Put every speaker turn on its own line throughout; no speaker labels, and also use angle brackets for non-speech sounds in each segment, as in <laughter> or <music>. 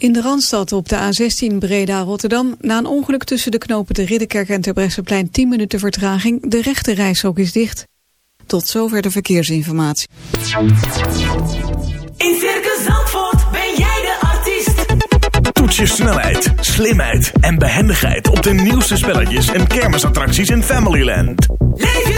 In de Randstad op de A16 Breda-Rotterdam... na een ongeluk tussen de knopen de Ridderkerk en Terbrechtseplein 10 minuten vertraging. De rechte reishok is dicht. Tot zover de verkeersinformatie.
In Circus Zandvoort ben jij de artiest.
Toets je snelheid, slimheid en behendigheid... op de nieuwste spelletjes en kermisattracties in Familyland.
Leef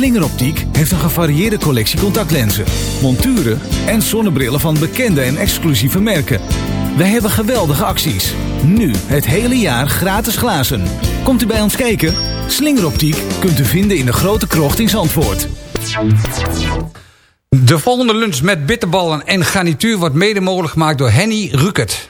Slingeroptiek heeft een gevarieerde collectie contactlenzen, monturen en zonnebrillen van bekende en exclusieve merken. Wij hebben geweldige acties. Nu het hele jaar gratis glazen. Komt u bij ons kijken? Slingeroptiek kunt u vinden in de grote krocht in Zandvoort.
De volgende lunch met bitterballen en garnituur wordt mede mogelijk gemaakt door Henny Rukert.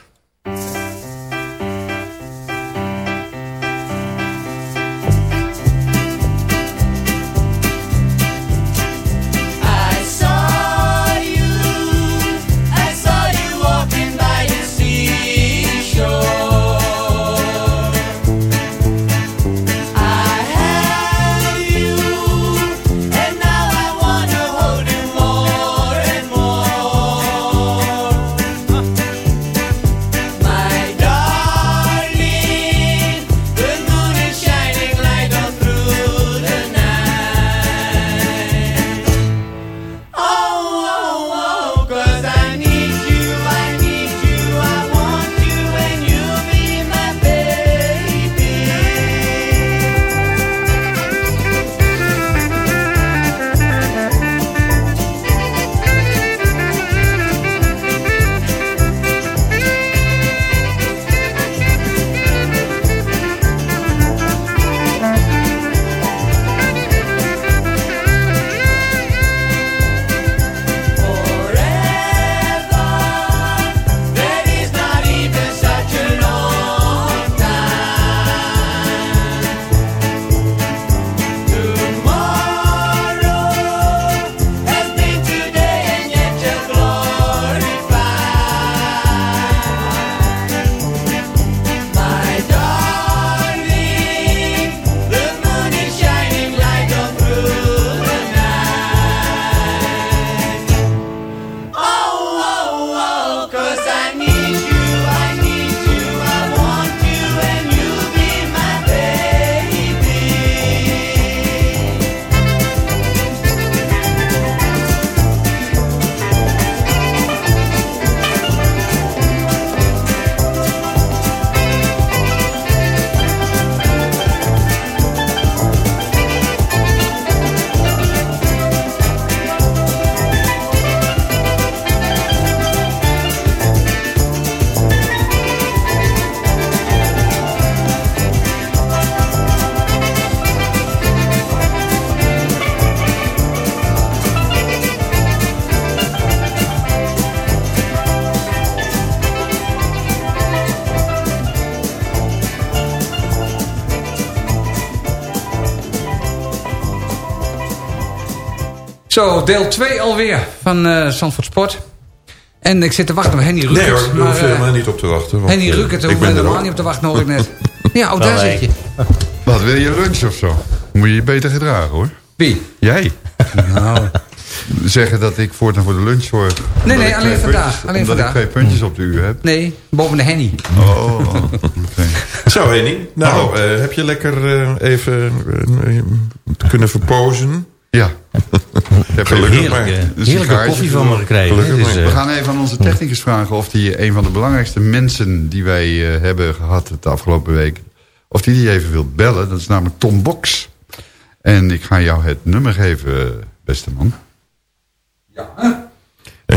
Zo, deel 2 alweer van eh Zandvoort Sport. En ik zit te wachten op Henny Rukert.
Nee hoor, daar
maar,
hoef je
eh,
helemaal niet op te wachten. want,
Henny
eh,
Rukert, daar
ik
hoef
ben
je helemaal niet op te wachten, hoor ik net. <laughs> Ja, oh, daar
nee.
zit je.
Wat, wil je lunch of zo? Moet je je beter gedragen hoor.
Wie?
Jij.
Nou, <laughs>
Zeggen dat ik voortaan voor de lunch zorg.
Nee,
ik
alleen vandaag,
puntjes-
alleen
omdat
vandaag.
ik twee puntjes op de uur heb.
nee, boven de Henny.
Oh, <laughs> oké.
Zo Henning, nou eh, heb je lekker eh, even kunnen verpozen?
Ja. heb
maar.
heerlijke,
koffie van me gekregen.
Gelukkig
Dus,
maar.
eh,
We gaan even aan onze technicus vragen of hij een van de belangrijkste mensen die wij eh, hebben gehad de afgelopen week, of die die even wil bellen. Dat is namelijk Tom Box. En ik ga jou het nummer geven, beste man.
En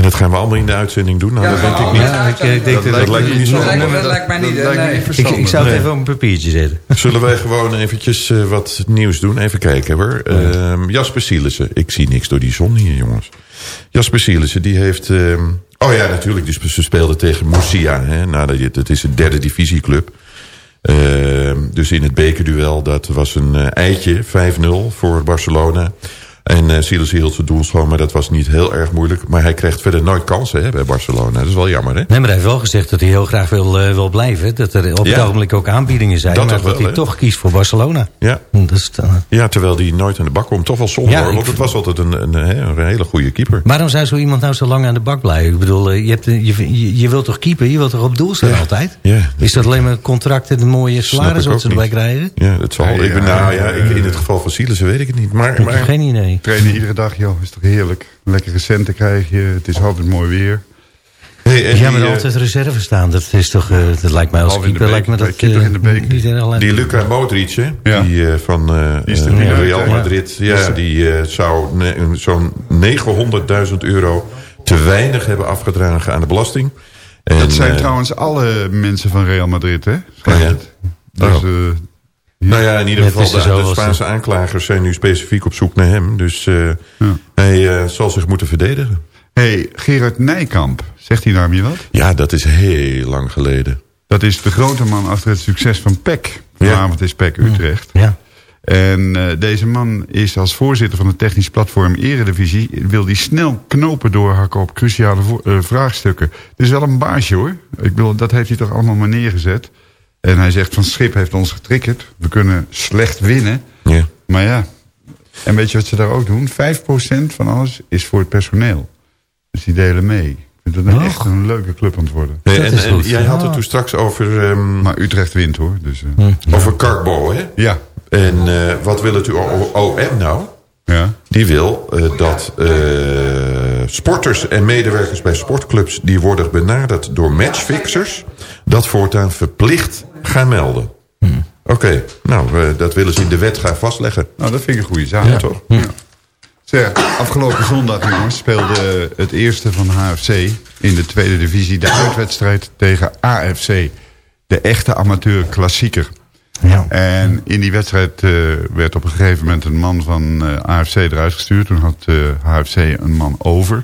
dat gaan we allemaal in de uitzending doen? Nou,
Ja,
dat denk ik niet.
ja, ik, eh, denk dat,
dat lijkt me niet zo
Dat lijkt mij niet,
ik,
verstandig.
ik zou het
Nee.
even op een papiertje zetten. <laughs>
Zullen wij gewoon eventjes eh, wat nieuws doen? Even kijken hoor. Ehm, Jasper Sielissen. Ik zie niks door die zon hier, jongens. Jasper Sielissen, die heeft... ehm, oh ja, natuurlijk. Dus ze speelden tegen Murcia. Hè, nou, dat, dat is een derde divisieclub. Ehm, dus in het bekerduel, dat was een eh, eitje. 5-0 voor Barcelona. En uh, Sielissen hield zijn doel schoon, maar dat was niet heel erg moeilijk. Maar hij kreeg verder nooit kansen hè, bij Barcelona. Dat is wel jammer, hè?
Nee, maar hij heeft wel gezegd dat hij heel graag wil, eh, wil blijven. Dat er op het
Ja.
ogenblik ook aanbiedingen zijn.
Dat
maar dat
wel,
hij toch kiest voor Barcelona.
Ja.
Dat eh,
Ja, terwijl die nooit aan de bak komt. Toch wel zonde
Ja,
hoor, want het was altijd een, een, een, een hele goede keeper.
Waarom zou zo iemand nou zo lang aan de bak blijven? Ik bedoel, eh, je, hebt, eh, je, je, je wilt toch keeper? Je wilt toch op doel staan
Ja.
altijd?
Ja,
Is dat alleen maar een contract en een mooie salaris wat ze erbij krijgen?
Ja, dat zal.
Ja,
ik ben, nou ja, ik, in het geval van Sielissen weet ik het niet. Maar,
Ik heb
maar
geen idee.
Trainen iedere dag, joh, is toch heerlijk. Lekkere centen krijg je, het is altijd mooi weer.
hey, en
Ja, maar
eh,
altijd reserve staan. Dat is toch, eh, dat lijkt mij als keeper, lijkt me dat
in de
niet alleen.
die Luca Modric, hè?
Ja.
Die eh, van eh,
Die is de pineut,
Real? Madrid. Ja, die eh, zou ne- zo'n 900.000 euro te weinig hebben afgedragen aan de belasting. En,
dat zijn trouwens alle mensen van Real Madrid, hè?
Ja.
het. Dus,
Oh.
eh,
Nou ja, in ieder geval, de, de Spaanse aanklagers zijn nu specifiek op zoek naar hem. Dus eh,
Ja.
hij eh, zal zich moeten verdedigen.
hey, Gerard Nijkamp, zegt hij naam je wat?
Ja, dat is heel lang geleden.
Dat is de grote man achter het succes van PEC.
Ja.
Vanavond is PEC Utrecht.
Ja.
En eh, deze man is als voorzitter van het technisch platform Eredivisie... wil die snel knopen doorhakken op cruciale eh, vraagstukken. Het is wel een baasje hoor. Ik bedoel, dat heeft hij toch allemaal maar neergezet. En hij zegt van Schip heeft ons getriggerd. We kunnen slecht winnen.
Ja.
Maar ja, en weet je wat ze daar ook doen? 5% van alles is voor het personeel. Dus die delen mee. Ik vind het echt een leuke club aan het worden.
Nee, en, jij had het toen straks over, ehm,
Maar Utrecht wint hoor. Dus, eh,
over Karkbo, hè?
Ja,
En eh, wat wil het OM nou?
ja.
Die wil eh, dat eh, sporters en medewerkers bij sportclubs... die worden benaderd door matchfixers... dat voortaan verplicht gaan melden. Oké, nou, eh, dat willen ze in de wet gaan vastleggen.
Nou, dat vind ik een goede zaak.
Ja, toch?
Ja. Zeg, afgelopen zondag, jongens, speelde het eerste van HFC in de tweede divisie de uitwedstrijd tegen AFC. De echte amateur klassieker.
Ja.
En in die wedstrijd eh, werd op een gegeven moment een man van eh, AFC eruit gestuurd. Toen had eh, HFC een man over.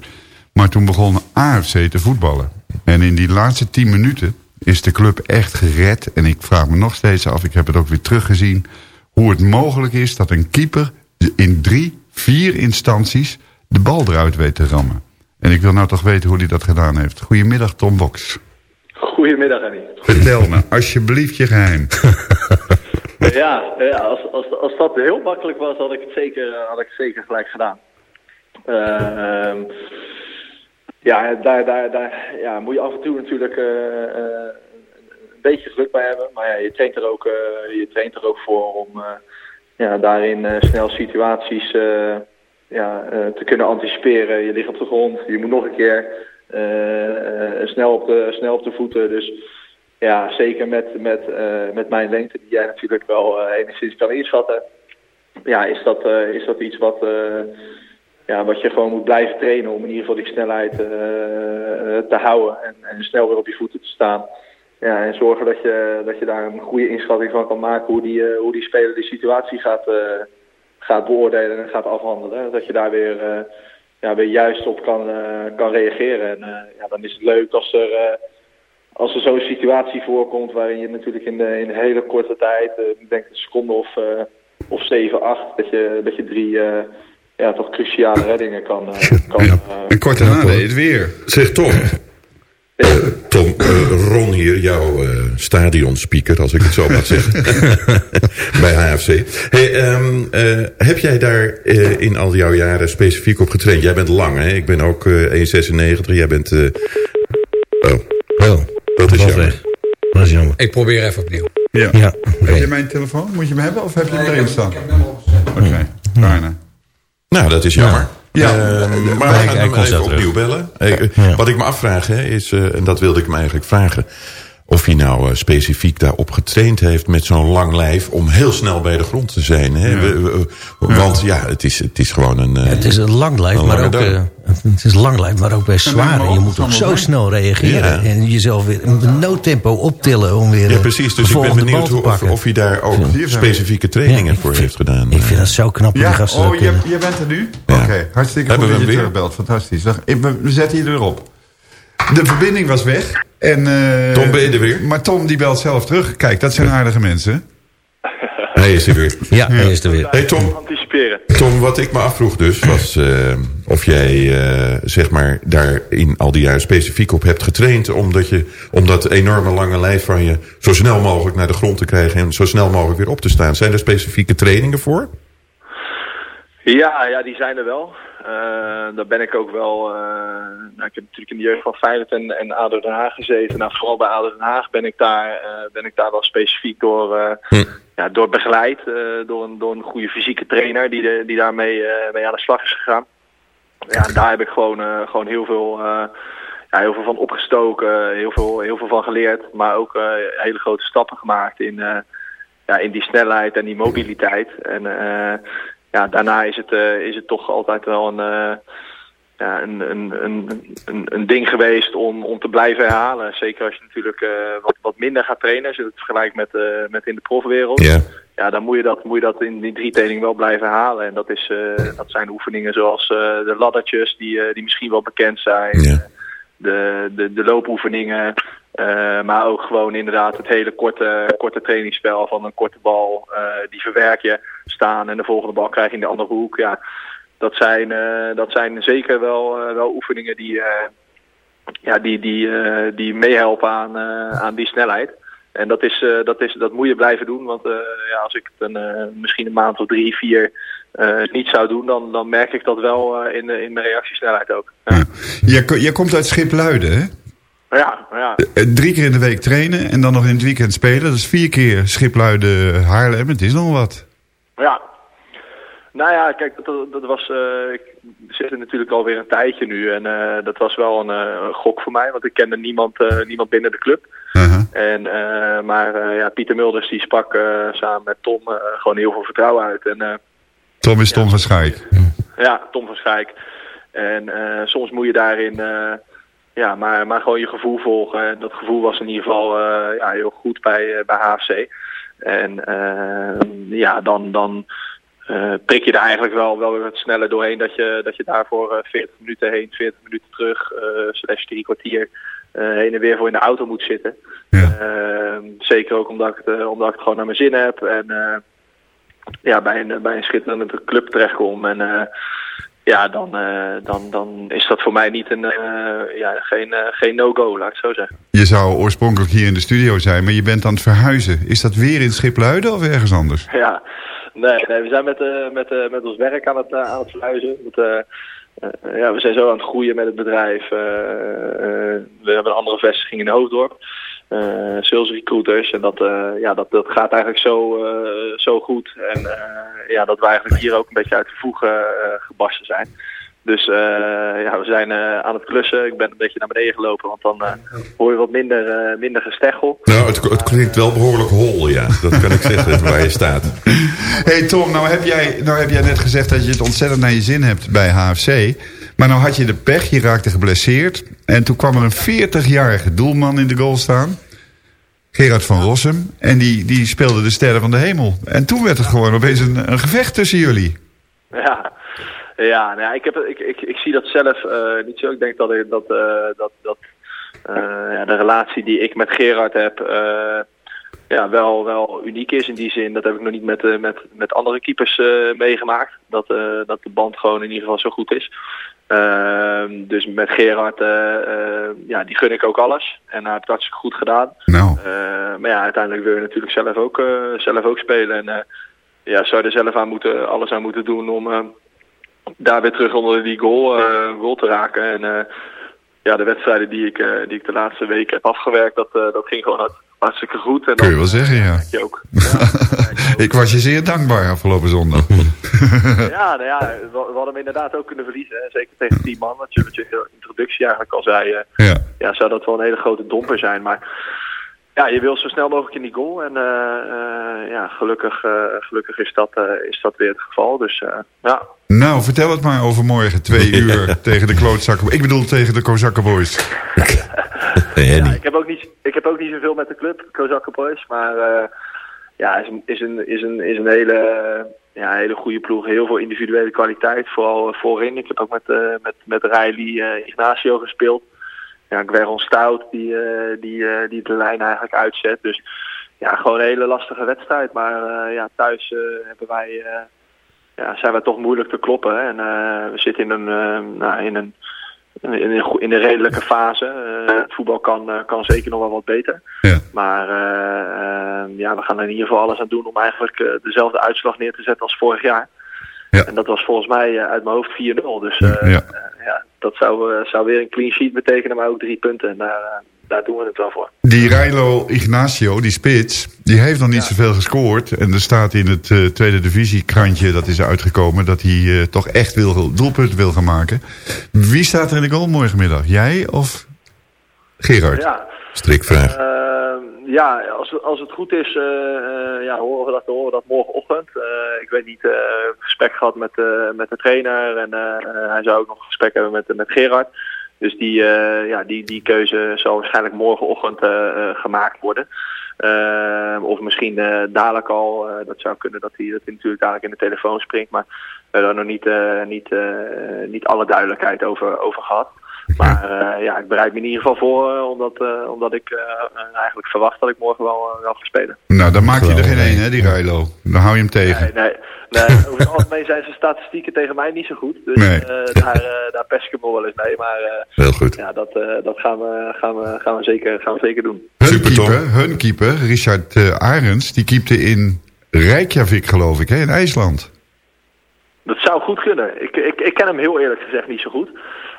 Maar toen begon AFC te voetballen. En in die laatste tien minuten is de club echt gered. En ik vraag me nog steeds af, ik heb het ook weer teruggezien... hoe het mogelijk is dat een keeper in drie, vier instanties... de bal eruit weet te rammen. En ik wil nou toch weten hoe hij dat gedaan heeft. Goedemiddag, Tom Boks.
Goedemiddag, Annie.
Vertel me, alsjeblieft je geheim. <laughs>
Ja, ja als, als, als dat heel makkelijk was, had ik het zeker, had ik het zeker gelijk gedaan. Ehm, ja, daar, daar, daar ja, moet je af en toe natuurlijk eh, eh, een beetje geluk bij hebben. Maar ja, je traint er ook, eh, je traint er ook voor om ja, daarin snel situaties ja, te kunnen anticiperen. Je ligt op de grond, je moet nog een keer snel, op de, snel op de voeten. Dus ja, zeker met, met, met mijn lengte, die jij natuurlijk wel enigszins kan inschatten. Ja, is dat, is dat iets wat, ja, wat je gewoon moet blijven trainen om in ieder geval die snelheid eh, eh, te houden en, en snel weer op je voeten te staan. Ja, en zorgen dat je, dat je daar een goede inschatting van kan maken hoe die, eh, hoe die speler die situatie gaat, gaat beoordelen en gaat afhandelen. Dat je daar weer, ja, weer juist op kan, kan reageren. En ja, dan is het leuk als er, als er zo'n situatie voorkomt waarin je natuurlijk in, de, in een hele korte tijd, ik denk een seconde of, of 7, 8, dat je, dat je drie ja, toch cruciale reddingen kan, eh, kan eh,
En kort daarna deed het weer.
Zeg Tom. Eh, Tom, Ron hier, jouw eh, stadionspeaker, als ik het zo mag zeggen. <laughs> Bij HFC. Hey, ehm, eh, heb jij daar eh, in al jouw jaren specifiek op getraind? Jij bent lang, hè? Ik ben ook eh 1,96. Jij bent... eh, Oh,
Wel,
dat is jammer.
weg. Dat is jammer.
Ik probeer even opnieuw.
Ja.
Ja,
Heb je mijn telefoon? Moet je hem hebben of heb je hem erin staan? Oké, bijna.
Nou, dat is jammer. Ja,
Eh,
eh, maar
hij-
we gaan hem even opnieuw bellen. Eh, eh, Wat ik me afvraag hè, is, eh, en dat wilde ik me eigenlijk vragen... of hij nou eh, specifiek daarop getraind heeft met zo'n lang lijf... om heel snel bij de grond te zijn. Hè? We- we- Want ja, het is, het is gewoon een... eh,
Het is een lang lijf,
een
maar ook, eh, het is lang lijf, maar ook best zwaar. En je moet ook zo snel reageren.
Ja.
En jezelf weer in noodtempo optillen om weer
Ja, precies. Dus ik ben benieuwd hoe, of, hij daar ook specifieke trainingen voor heeft gedaan.
Ik vind dat zo knap
Ja,
die
oh, je, je bent er nu?
Ja.
Oké, hartstikke
Hebben
goed
we
dat je terugbelt. Fantastisch. Wacht, ik- we, we zetten je erop. De verbinding was weg. En, eh,
Tom, ben je er weer?
Maar Tom die belt zelf terug. Kijk, dat zijn aardige mensen.
Hij is er weer.
Ja, hij is er weer.
Hey Tom,
Anticiperen.
Tom, wat ik me afvroeg dus was eh, of jij eh, zeg maar daar in al die jaren specifiek op hebt getraind, omdat je om dat enorme lange lijf van je zo snel mogelijk naar de grond te krijgen en zo snel mogelijk weer op te staan. Zijn er specifieke trainingen voor?
Ja, ja, die zijn er wel. Eh, daar ben ik ook wel. eh, nou, ik heb natuurlijk in de jeugd van Feyenoord en, en ADO Den Haag gezeten. Nou, vooral bij ADO Den Haag ben ik daar, eh, ben ik daar wel specifiek door, eh, ja, door begeleid. door, een, door een goede fysieke trainer die, de, die daarmee mee aan de slag is gegaan. Ja, en daar heb ik gewoon, gewoon heel veel. ja, heel veel van opgestoken, heel veel, heel veel van geleerd, maar ook hele grote stappen gemaakt in, ja, in die snelheid en die mobiliteit. En ja, daarna is het, eh, is het toch altijd wel een, eh, ja, een, een, een, een, een ding geweest om, om te blijven herhalen. Zeker als je natuurlijk eh, wat, wat minder gaat trainen, als je het vergelijkt met, met in de profwereld.
Ja.
Ja, dan moet je, dat, moet je dat in die drie trainingen wel blijven halen. En dat, is, eh, dat zijn oefeningen zoals de laddertjes, die, die misschien wel bekend zijn.
Ja.
De, de, de loopoefeningen. Eh, maar ook gewoon inderdaad het hele korte, korte trainingsspel van een korte bal. eh, die verwerk je staan en de volgende bal krijg je in de andere hoek. Ja, dat zijn, eh, dat zijn zeker wel, wel oefeningen die, ja, die, die, die meehelpen aan, aan die snelheid. En dat, is, dat, is, dat moet je blijven doen. Want ja, als ik het een, misschien een maand of drie, vier niet zou doen, dan, dan merk ik dat wel in, in mijn reactiesnelheid ook. Ja,
Je, je komt uit Schipluiden, hè?
Ja, ja.
Eh, Drie keer in de week trainen en dan nog in het weekend spelen. Dat is vier keer Schipluiden Haarlem. Het is nog wat.
Ja. Nou ja, kijk, dat, dat was. eh, ik zit er natuurlijk alweer een tijdje nu. En eh, dat was wel een, gok voor mij, want ik kende niemand, niemand binnen de club. En, eh, maar ja, Pieter Mulders die sprak samen met Tom gewoon heel veel vertrouwen uit. En
Tom is Tom van Schaik.
ja, Tom van Schijk. En soms moet je daarin ja, maar, maar gewoon je gevoel volgen. En dat gevoel was in ieder geval eh, ja, heel goed bij, eh, bij HFC. En eh, ja, dan, dan prik je er eigenlijk wel, wel weer wat sneller doorheen dat je, dat je daarvoor eh, 40 minuten heen, 40 minuten terug, slash drie kwartier heen en weer voor in de auto moet zitten. Eh, zeker ook omdat ik, het, omdat ik het gewoon naar mijn zin heb. En ja, bij een, bij een schitterende club terechtkom. En ja, dan, eh, dan, dan is dat voor mij niet een, eh, ja, geen, eh, geen no-go, laat ik het zo zeggen.
Je zou oorspronkelijk hier in de studio zijn, maar je bent aan het verhuizen. Is dat weer in Schipluiden of ergens anders?
Ja, nee, nee we zijn met, met, met ons werk aan het, aan het verhuizen. Ja, we zijn zo aan het groeien met het bedrijf. We hebben een andere vestiging in Hoofddorp. Eh, sales recruiters. En dat, eh, ja, dat, dat gaat eigenlijk zo, eh, zo goed. En eh, ja, dat we eigenlijk hier ook een beetje uit de voegen eh, gebarsten zijn. Dus eh, ja, we zijn eh, aan het klussen. Ik ben een beetje naar beneden gelopen, want dan eh, hoor je wat minder, eh, minder gesteggel.
Nou, het, het klinkt wel behoorlijk hol, ja. Dat kan ik zeggen, <laughs> waar je staat.
hey Tom, nou heb, jij, nou heb jij net gezegd dat je het ontzettend naar je zin hebt bij HFC. Maar nou had je de pech, je raakte geblesseerd. En toen kwam er een 40-jarige doelman in de goal staan. Gerard van Rossum. En die, die speelde de sterren van de hemel. En toen werd het gewoon opeens een, een gevecht tussen jullie.
Ja, ja, nou ja ik, heb, ik, ik, ik zie dat zelf eh, niet zo. Ik denk dat, dat, eh, dat, dat eh, ja, de relatie die ik met Gerard heb eh, ja, wel, wel uniek is in die zin. Dat heb ik nog niet met, eh, met, met andere keepers eh, meegemaakt. Dat, eh, dat de band gewoon in ieder geval zo goed is. Ehm, dus met Gerard, eh, eh, ja, die gun ik ook alles. En hij heeft hartstikke goed gedaan.
Nou.
Eh, maar ja, uiteindelijk wil je natuurlijk zelf ook, zelf ook spelen. En ja, zou je er zelf aan moeten, alles aan moeten doen om daar weer terug onder die goal, goal te raken. En ja, de wedstrijden die ik, die ik de laatste weken heb afgewerkt, dat, dat ging gewoon hard. Hartstikke goed. En
Kun je
dan,
wel zeggen, ja. <laughs>
je ook.
Ik was je zeer dankbaar afgelopen zondag. <laughs>
ja, nou ja, we, we hadden hem inderdaad ook kunnen verliezen. Hè. Zeker tegen 10 man, wat je, wat je in de introductie eigenlijk al zei. eh,
Ja.
ja, zou dat wel een hele grote domper zijn. Maar ja, je wil zo snel mogelijk in die goal. En eh, eh, ja, gelukkig, eh, gelukkig is, dat, eh, is dat weer het geval. Dus eh, ja,
Nou, vertel het maar over morgen, twee <laughs> uur tegen de klootzakken. Ik bedoel tegen de Kozakkenboys. <laughs>
Ja, ik heb ook niet, ik heb ook niet zoveel met de club, Kozakken Boys. Maar eh, ja, is een, is een, is een, is een hele, ja, hele goede ploeg. Heel veel individuele kwaliteit, vooral voorin. Ik heb ook met, eh met, met Riley eh, Ignacio gespeeld. Ja, Gueron Stout die, eh, die, eh, die de lijn eigenlijk uitzet. Dus ja, gewoon een hele lastige wedstrijd. Maar eh, ja, thuis hebben wij, ja, zijn wij toch moeilijk te kloppen. hè. En we zitten in een, nou, in een in een, go- in een redelijke fase. Het voetbal kan, kan zeker nog wel wat beter. Maar eh, eh, ja, we gaan er in ieder geval alles aan doen om eigenlijk dezelfde uitslag neer te zetten als vorig jaar. En dat was volgens mij eh, uit mijn hoofd 4-0. Dus eh,
Ja.
eh, ja, dat zou, eh, zou weer een clean sheet betekenen, maar ook drie punten. En daar, eh, daar doen we het wel voor.
Die Rilo Ignacio, die spits, die heeft nog niet zoveel gescoord. En er staat in het eh, tweede divisiekrantje, dat is uitgekomen... dat hij eh, toch echt wil, doelpunt wil gaan maken. Wie staat er in de goal morgenmiddag? Jij of Gerard?
Ja.
Strikvraag.
Eh, ja, als, als het goed is, eh, eh, ja, horen, we dat, horen we dat morgenochtend. Eh, ik weet niet, gesprek gehad met, met de trainer en hij zou ook nog een gesprek hebben met, met Gerard. Dus die, ja, die, die keuze zal waarschijnlijk morgenochtend gemaakt worden. Eh, of misschien dadelijk al, dat zou kunnen dat hij, dat hij natuurlijk dadelijk in de telefoon springt. Maar we hebben daar nog niet, niet, niet alle duidelijkheid over, over gehad. Maar eh, ja, ik bereid me in ieder geval voor, eh, omdat, eh, omdat ik eh, eigenlijk verwacht dat ik morgen wel, wel ga spelen.
Nou, dan maak je er geen één, hè, die Rilo. Dan hou je hem tegen.
Nee, nee, nee, <laughs> over het algemeen zijn zijn statistieken tegen mij niet zo goed. Dus
Nee.
eh, daar, daar pest ik hem wel eens mee. Maar eh,
Heel goed.
ja, dat, eh, dat gaan, we, gaan, we, gaan, we zeker, gaan we zeker doen.
Hun keeper, hun keeper, Richard Arends, die keepte in Reykjavik, geloof ik, hè, in IJsland.
Dat zou goed kunnen. Ik, ik, ik ken hem heel eerlijk gezegd niet zo goed.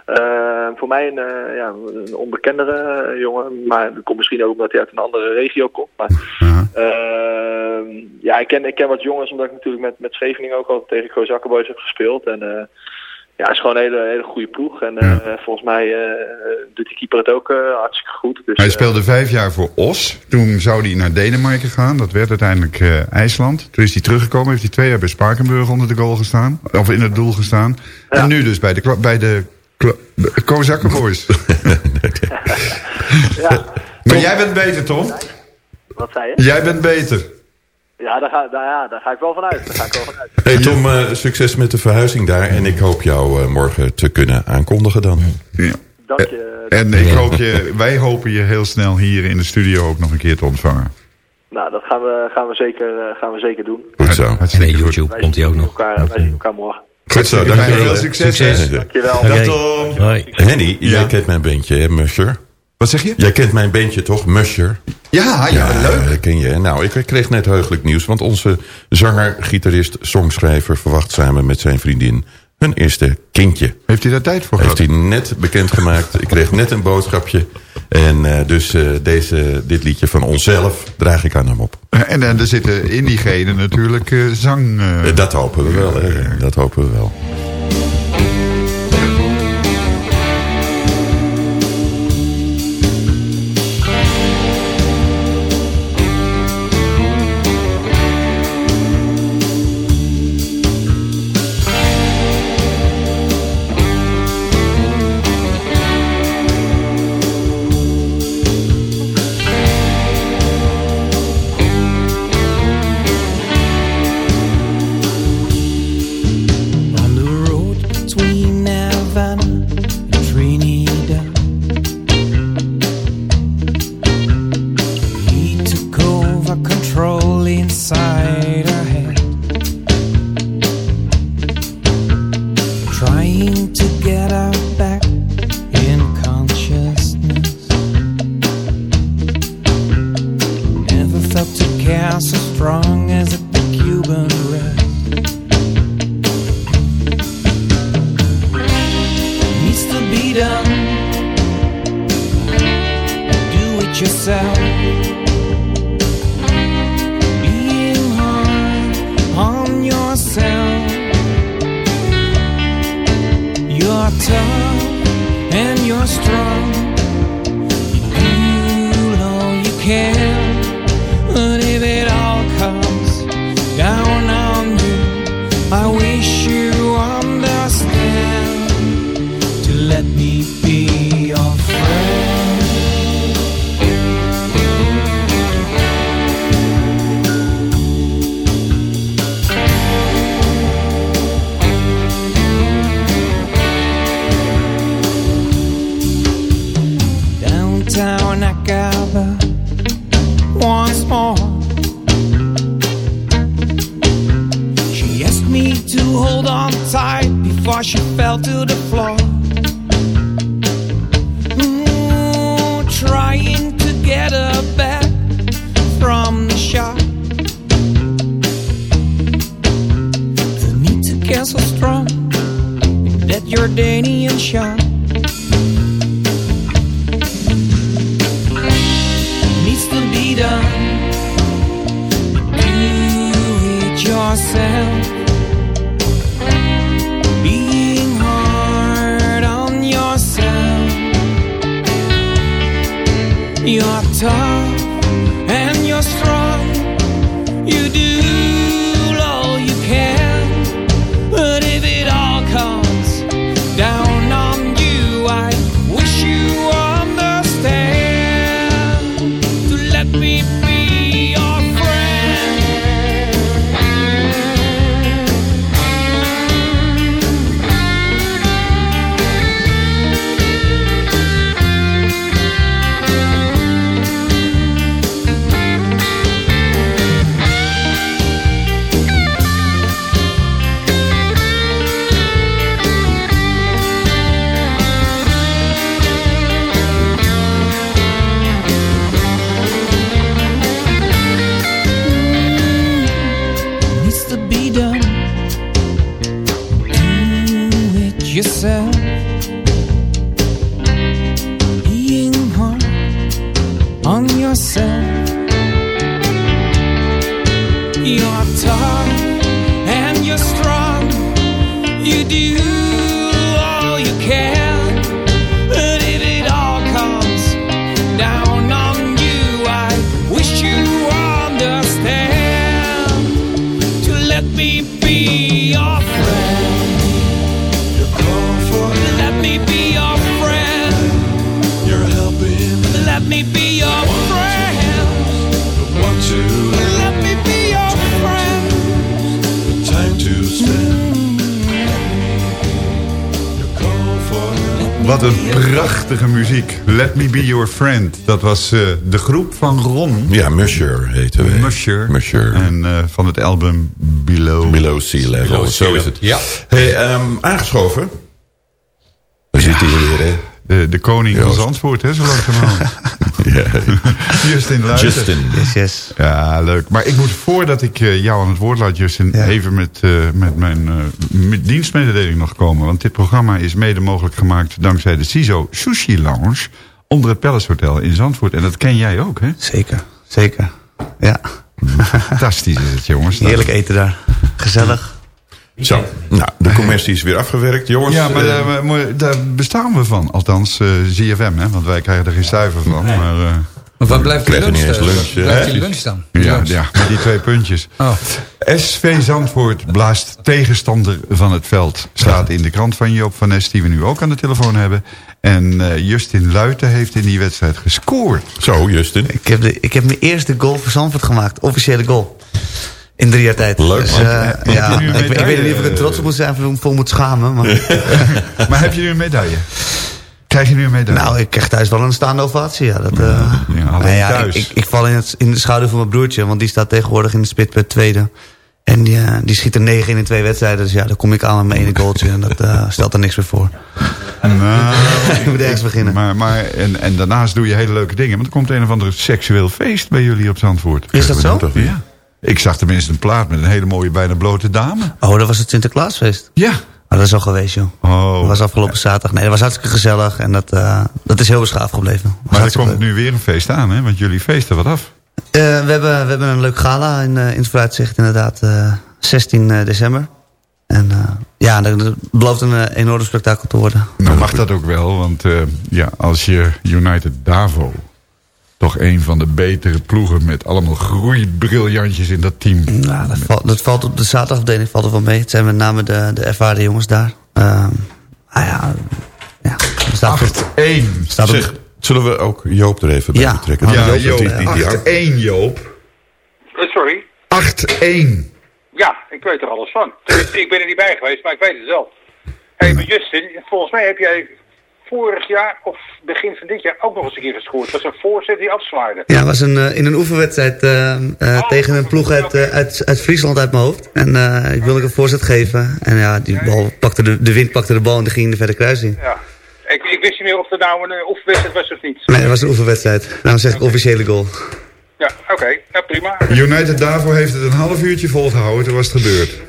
Eh, voor mij een, eh, ja, een onbekendere eh, jongen. Maar dat komt misschien ook omdat hij uit een andere regio komt. Maar, eh, ja, ik ken, ik ken wat jongens omdat ik natuurlijk met, met Scheveningen ook al tegen Kozakkenboys heb gespeeld. En ja, het is gewoon een hele, hele goede ploeg. En volgens mij doet die keeper het ook hartstikke goed. Dus,
Hij speelde vijf jaar voor Os. Toen zou hij naar Denemarken gaan. Dat werd uiteindelijk IJsland. Toen is hij teruggekomen. Heeft hij twee jaar bij Spakenburg onder de goal gestaan. Of in het doel gestaan. En nu dus bij de, bij de, Kozakkenboys. <laughs> Maar jij bent beter, Tom.
Wat zei je?
Jij bent beter.
Ja, daar ga, daar, ja, daar ga ik wel vanuit. Daar ga ik wel vanuit.
Hey Tom, eh, succes met de verhuizing daar. En ik hoop jou eh, morgen te kunnen aankondigen dan.
Dank je.
En ik hoop je, wij hopen je heel snel hier in de studio ook nog een keer te ontvangen.
Nou, dat gaan we, gaan we, zeker, eh, gaan we zeker doen.
Goed zo.
En YouTube komt hij ook nog.
Elkaar, wij zien elkaar morgen.
Goed zo, dankjewel.
Veel succes, hè.
Dankjewel.
Dag Tom.
Hoi.
Henny, jij kent mijn bandje, hè, Musher?
Wat zeg je?
Jij kent mijn bandje toch, Musher?
Ja, ja, leuk.
dat ken je. Nou, ik kreeg net heugelijk nieuws, want onze zanger, gitarist, songschrijver verwacht samen met zijn vriendin hun eerste kindje.
Heeft hij daar tijd voor
Heeft
gehad?
hij net bekendgemaakt. Ik kreeg net een boodschapje. En eh, dus eh, deze, dit liedje van onszelf draag ik aan hem op.
En, en er zitten in diegene natuurlijk eh, zang... eh,
Eh, dat hopen we wel. Hè? Dat hopen we wel.
Me to hold on tight before she fell to the floor. Ooh, trying to get her back from the shock. The need to get so strong that Jordanian shot. needs to be done. Do it yourself. 唱
Wat een prachtige muziek. Let Me Be Your Friend. Dat was eh, de groep van Ron.
Ja, Musher heette we.
Musher.
Musher.
En eh, van het album Below,
Below Sea Level,
Below
zo is het.
Ja.
Hey, ehm, aangeschoven. We zitten hier weer, hè?
De, de koning van. Zandvoort, hè, zo langzamerhand. <laughs>
Ja. <laughs>
Justin Luijten.
Justin.
Yes, yes.
Ja, leuk. Maar ik moet voordat ik eh, jou aan het woord laat, Justin... even met, eh, met mijn eh, dienstmededeling nog komen. Want dit programma is mede mogelijk gemaakt... dankzij de CISO Sushi Lounge... onder het Palace Hotel in Zandvoort. En dat ken jij ook, hè?
Zeker, zeker. Ja,
Fantastisch is het, jongens.
heerlijk eten daar. Gezellig.
Zo, nou, de commercie is weer afgewerkt. Jongens,
Ja, maar
eh,
daar, maar- maar daar bestaan we van. Althans, eh ZFM, hè? Want wij krijgen er geen cijfer van. Maar, eh,
Maar waar blijft die lunch? eh,
lunch, hè?
Blijft die lunch dan?
ja, ja, met die twee puntjes.
Oh.
SV Zandvoort blaast tegenstander van het veld. Staat in de krant van Joop van Nes, die we nu ook aan de telefoon hebben. En eh, Justin Luiten heeft in die wedstrijd gescoord.
Zo, Justin.
Ik heb, de, ik heb mijn eerste goal voor Zandvoort gemaakt. Officiële goal. In drie jaar tijd.
Leuk,
Dus, eh, ja, ik, ik weet niet of ik er trots op moet zijn of voor moet schamen. Maar, <laughs>
Maar heb je nu een medaille? Krijg je nu een medaille?
nou, ik krijg thuis wel een staande ovatie. Ja, dat, eh,
Ja, alleen
nou ja,
thuis.
Ik, ik, ik val in, het, in de schouder van mijn broertje. Want die staat tegenwoordig in de spitput tweede. En die, eh, die schiet er negen in in twee wedstrijden. Dus ja, dan kom ik aan met mijn ene goaltje. En dat eh, stelt er niks meer voor. <laughs>
Nou, <laughs>
ik moet ergens beginnen.
maar, maar, en, en daarnaast doe je hele leuke dingen. Want er komt een of ander seksueel feest bij jullie op Zandvoort.
Is dat zo?
Ja. Ik zag tenminste een plaat met een hele mooie bijna blote dame.
Oh, dat was het Sinterklaasfeest.
Ja.
Oh, dat is al geweest, joh.
Oh.
Dat was afgelopen zaterdag. Nee, dat was hartstikke gezellig. En dat, eh, dat is heel beschaafd gebleven.
Maar er komt nu weer een feest aan, hè? Want jullie feesten wat af.
Eh, we, hebben, we hebben een leuk gala in, eh, in het vooruitzicht, inderdaad. eh 16 december. En ja, dat, belooft een enorm spektakel te worden.
Nou mag dat ook wel, want ja, als je United Davo... toch een van de betere ploegen met allemaal groeibriljantjes in dat team.
Ja, dat, valt, dat valt op de zaterdagafdeling valt er wel mee. Het zijn met name de, de ervaren jongens daar. Ehm ah ja, ja. er Staat
8-1.
Staat op-
Zeg, zullen we ook Joop er even bij
Ja.
betrekken?
Ja,
Want
Joop,
die- die- die-
8-1 Joop.
Eh, Sorry.
8-1.
Ja, ik weet er alles van. Ik ben er niet bij geweest, maar ik weet het wel. Hé, maar Justin, volgens mij heb jij vorig jaar of begin van dit jaar ook nog eens een keer gescoord. Dat was een voorzet die afzwaaide.
Ja, het was een, eh, in een oefenwedstrijd eh, eh, tegen een ploeg uit, uit, uit Friesland uit mijn hoofd. En eh, ik wilde een voorzet geven. En ja, die bal pakte de, de wind pakte de bal en die ging in de verre kruising.
Ja. Ik, ik wist niet meer of het nou een oefenwedstrijd was of niet.
Nee, dat was een oefenwedstrijd. Daarom zeg ik officiële goal.
Ja, oké. Nou, prima.
United Davo heeft het een half uurtje volgehouden, toen was het gebeurd.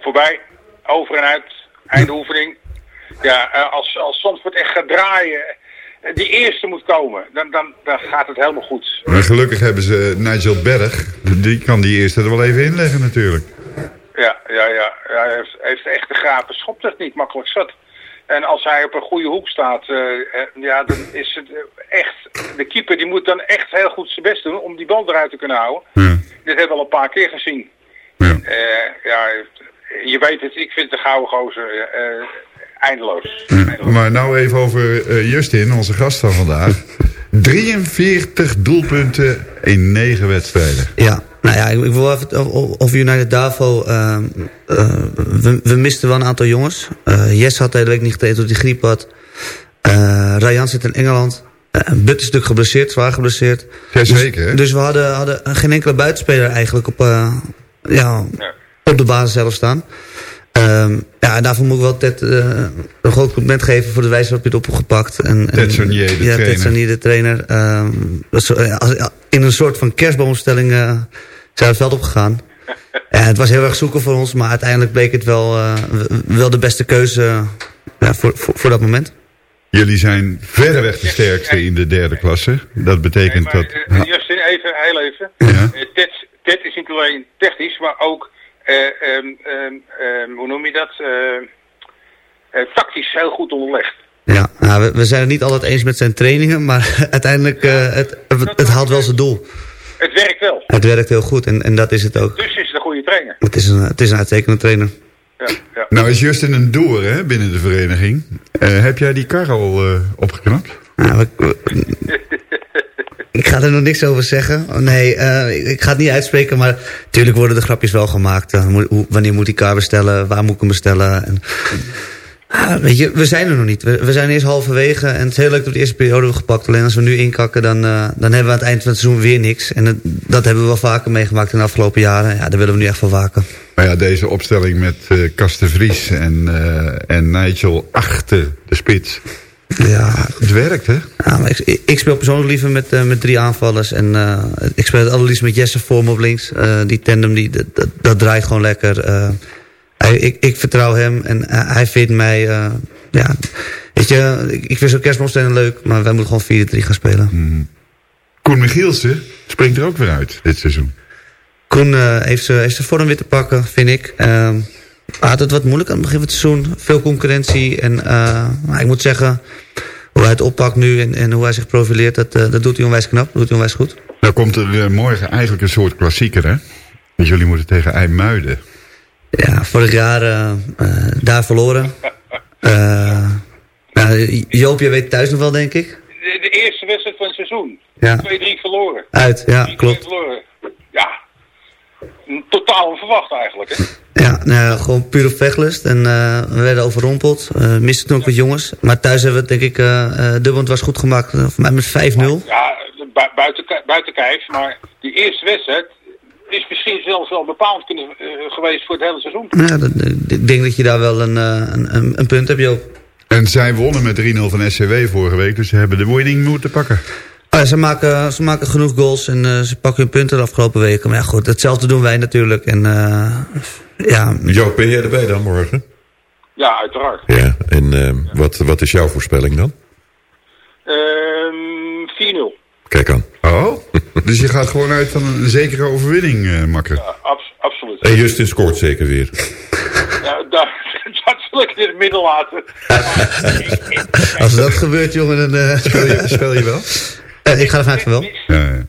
Voorbij, over en uit, einde oefening. Ja, eh, als, als Zandvoort echt gaat draaien, eh, die eerste moet komen, dan, dan, dan gaat het helemaal goed.
Maar gelukkig hebben ze Nigel Berg. Die kan die eerste er wel even inleggen natuurlijk.
Ja, ja, ja. hij heeft, heeft echt de grapen, schopt het niet makkelijk zat. En als hij op een goede hoek staat, eh, eh, ja, dan is het eh, echt... De keeper die moet dan echt heel goed zijn best doen om die bal eruit te kunnen houden. Dit hebben we al een paar keer gezien.
Ja.
Eh, ja, je weet het, ik vind de gouden gozer eh, eindeloos.
Maar nou even over eh, Justin, onze gast van vandaag. <laughs> 43 doelpunten in 9 wedstrijden.
Ja, nou ja, ik, ik wil even over United Davo. ehm, eh, we, we misten wel een aantal jongens. Eh Jess had de hele week niet getraind door die griep had. Eh Ryan zit in Engeland. But is natuurlijk geblesseerd, zwaar geblesseerd.
Jazeker,
dus,
hè?
dus we hadden, hadden geen enkele buitenspeler eigenlijk op, eh, ja, op de basis zelf staan. Ehm, ja, en daarvoor moet ik wel Ted eh, een groot compliment geven voor de wijze waarop je het opgepakt. En,
Ted
en-
Saunier, de
ja,
trainer.
Ted Saunier, de trainer. Ehm, eh, in een soort van kerstboomstelling eh, zijn we het veld opgegaan. Ja, <laughs> het was heel erg zoeken voor ons, maar uiteindelijk bleek het wel, eh, wel de beste keuze ja, voor, voor, voor dat moment.
Jullie zijn verreweg de sterkste in de derde klasse. Dat betekent dat...
Justin, even, heel even.
Ja.
Ted, Ted is niet alleen technisch, maar ook, eh, ehm, ehm, ehm, hoe noem je dat, Eh, eh, tactisch heel goed onderlegd.
Ja, nou, we, we zijn het niet altijd eens met zijn trainingen, maar <laughs> uiteindelijk eh, het, het, het haalt wel zijn doel.
Het werkt wel,
Het werkt heel goed en, en dat is het ook.
dus is het een goede trainer.
Het is een, het is een uitstekende trainer.
Ja, ja.
Nou is Justin een doer hè, binnen de vereniging. Eh, heb jij die kar al eh, opgeknapt?
Nou, we- we- ik ga er nog niks over zeggen. Nee, eh, ik, ik ga het niet uitspreken, maar natuurlijk worden de grapjes wel gemaakt. Wanneer moet die car bestellen? Waar moet ik hem bestellen? En, Ah, weet je, we zijn er nog niet. We, zijn eerst halverwege en het is heel leuk dat we de eerste periode hebben gepakt. Alleen als we nu inkakken, dan, eh, dan hebben we aan het eind van het seizoen weer niks. En dat, hebben we wel vaker meegemaakt in de afgelopen jaren. Ja, daar willen we nu echt voor waken.
Maar ja, deze opstelling met eh Kasten Vries en Nigel achter de spits.
Ja,
Het werkt, hè?
Ja, maar ik, speel persoonlijk liever met, eh, met drie aanvallers. En eh, ik speel het allerliefst met Jesse voor me op links. Eh, die tandem, die, dat, draait gewoon lekker. Hij, ik, ik vertrouw hem en hij vindt mij... ja, weet je, ik, ik vind zo'n kerstboomstelling leuk. Maar wij moeten gewoon 4-3 gaan spelen.
Koen Michielsen springt er ook weer uit dit seizoen.
Koen heeft zijn heeft vorm weer te pakken, vind ik. Hij had het wat moeilijk aan het begin van het seizoen. Veel concurrentie. En ik moet zeggen, hoe hij het oppakt nu en, en hoe hij zich profileert... Dat, eh, dat doet hij onwijs knap, dat doet hij onwijs goed.
Nou komt er eh, morgen eigenlijk een soort klassieker, hè? Dus jullie moeten tegen IJmuiden.
Ja, vorig jaar eh, daar verloren. <laughs> Eh nou, Joop, je weet thuis nog wel, denk ik.
De, de eerste wedstrijd van het seizoen.
Ja.
2-3 verloren.
Uit, ja,
3-2
klopt.
verloren. Ja, totaal onverwacht eigenlijk. Hè? <laughs>
Ja, nou, ja, gewoon puur op vechtlust. En eh, we werden overrompeld. Uh, misten toen ook wat jongens. Maar thuis hebben we het, denk ik, eh eh, dubbel het was goed gemaakt. Voor mij met 5-0.
Ja, bu- buiten, buiten kijf, maar die eerste wedstrijd is misschien zelfs wel bepaald kunnen, eh, geweest voor het hele seizoen.
Ja, dat- eh, ik denk dat je daar wel een, eh, een, een, een punt hebt, Joop.
En zij wonnen met 3-0 van SCW vorige week, dus ze hebben de winning moeten pakken.
Oh ja, ze, maken, ze maken genoeg goals en eh, ze pakken hun punten de afgelopen weken. Maar ja, goed, hetzelfde doen wij natuurlijk. En eh, ja,
Joop, ben jij erbij dan morgen?
Ja, uiteraard.
Ja, en eh, wat, wat is jouw voorspelling dan?
Ehm 4-0.
Kijk aan.
Oh, <laughs> dus je gaat gewoon uit van een zekere overwinning, eh makker.
Ja, abs- absoluut.
En Justin scoort zeker weer.
Ja, daar, <laughs> dat zal ik in het midden laten. <laughs>
Als dat gebeurt, jongen, dan eh, speel, je, speel je wel. Ik ga ervan uit van wel.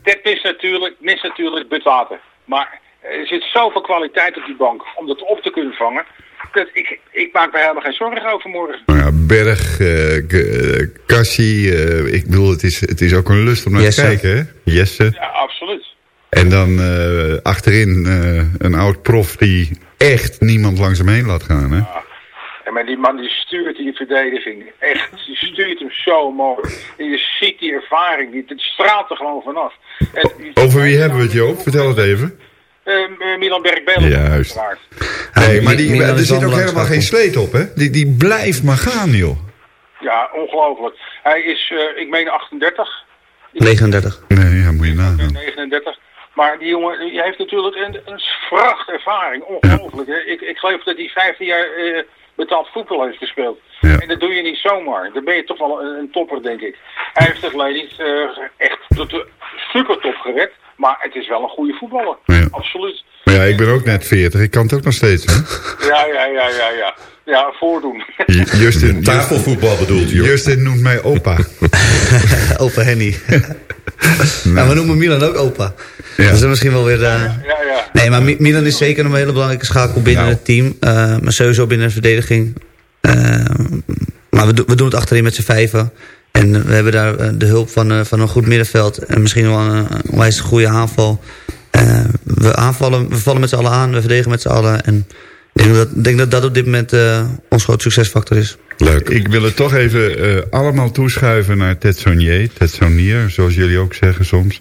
Dit is natuurlijk, mis natuurlijk Butwater. Maar er zit zoveel kwaliteit op die bank om dat op te kunnen vangen. Dat ik, ik maak me helemaal geen zorgen over morgen.
Nou ja, Berg, eh, eh, Cassie, eh, ik bedoel, het is, het is ook een lust om naar te kijken, hè? Jesse.
Ja, absoluut.
En dan eh, achterin eh, een oud prof die echt niemand langs hem heen laat gaan, hè?
En maar die man die stuurt die verdediging. Echt, die stuurt hem zo mooi. En je ziet die ervaring, die, het straalt er gewoon vanaf. En,
Over wie hebben we het, Joop? Vertel het even.
Eh, Milan Berg-Belen.
Juist. Nee, maar die,
Milan
er zit ook helemaal geen sleet op, hè? Die, die blijft maar gaan, joh.
Ja, ongelooflijk. Hij is, eh, ik meen 38.
39.
Nee, ja, moet je nagaan.
39. Maar die jongen die heeft natuurlijk een, een vracht ervaring. Ongelooflijk. hè. Ik, ik geloof dat hij 15 jaar eh, betaald voetbal heeft gespeeld. En dat doe je niet zomaar. Dan ben je toch wel een, een topper, denk ik. Hij heeft het alleen niet eh, echt tot de super top gered. Maar het is wel een goede voetballer.
Ja.
Absoluut.
Maar ja, ik ben ook net 40, ik kan het ook nog steeds, hè?
Ja, ja, ja, ja, ja. Ja, voordoen.
Justin,
Tafelvoetbal bedoelt hoor.
Justin noemt mij opa. <laughs>
opa Henny. <laughs> nou, we noemen Milan ook opa.
Ja.
Dat is misschien wel weer... eh,
Ja, ja.
Nee, maar Mi- Milan is zeker een hele belangrijke schakel binnen
Nou.
het team. Eh, maar sowieso binnen de verdediging. Eh, maar we, do- we doen het achterin met z'n vijven. En we hebben daar de hulp van, eh, van een goed middenveld. En misschien wel een, onwijs goede aanval. Eh, we, aanvallen, we vallen met z'n allen aan. We verdedigen met z'n allen. En ik denk dat denk dat, dat op dit moment eh, ons groot succesfactor is.
Leuk.
Ik wil het toch even eh, allemaal toeschuiven naar Ted Sonier. Ted Sonier, zoals jullie ook zeggen soms.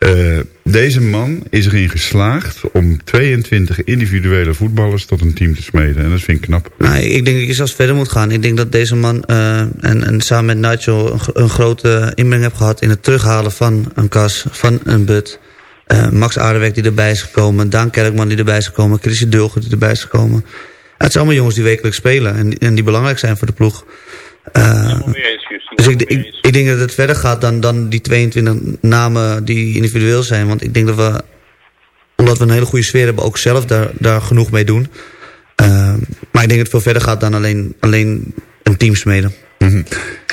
Eh, deze man is erin geslaagd om 22 individuele voetballers tot een team te smeden. En dat vind ik knap.
Nou, ik denk dat je zelfs verder moet gaan. Ik denk dat deze man eh, en, en samen met Nigel een, gro- een grote inbreng heeft gehad... in het terughalen van een Kas, van een But. Eh, Max Aardewerk die erbij is gekomen. Daan Kerkman die erbij is gekomen. Chrissy Dulger die erbij is gekomen. Het zijn allemaal jongens die wekelijks spelen. En, en die belangrijk zijn voor de ploeg. Eh, dus ik, ik, ik denk dat het verder gaat dan, dan die 22 namen die individueel zijn. Want ik denk dat we, omdat we een hele goede sfeer hebben... ook zelf daar, daar genoeg mee doen. Eh, maar ik denk dat het veel verder gaat dan alleen, alleen een team smeden.
Mhm.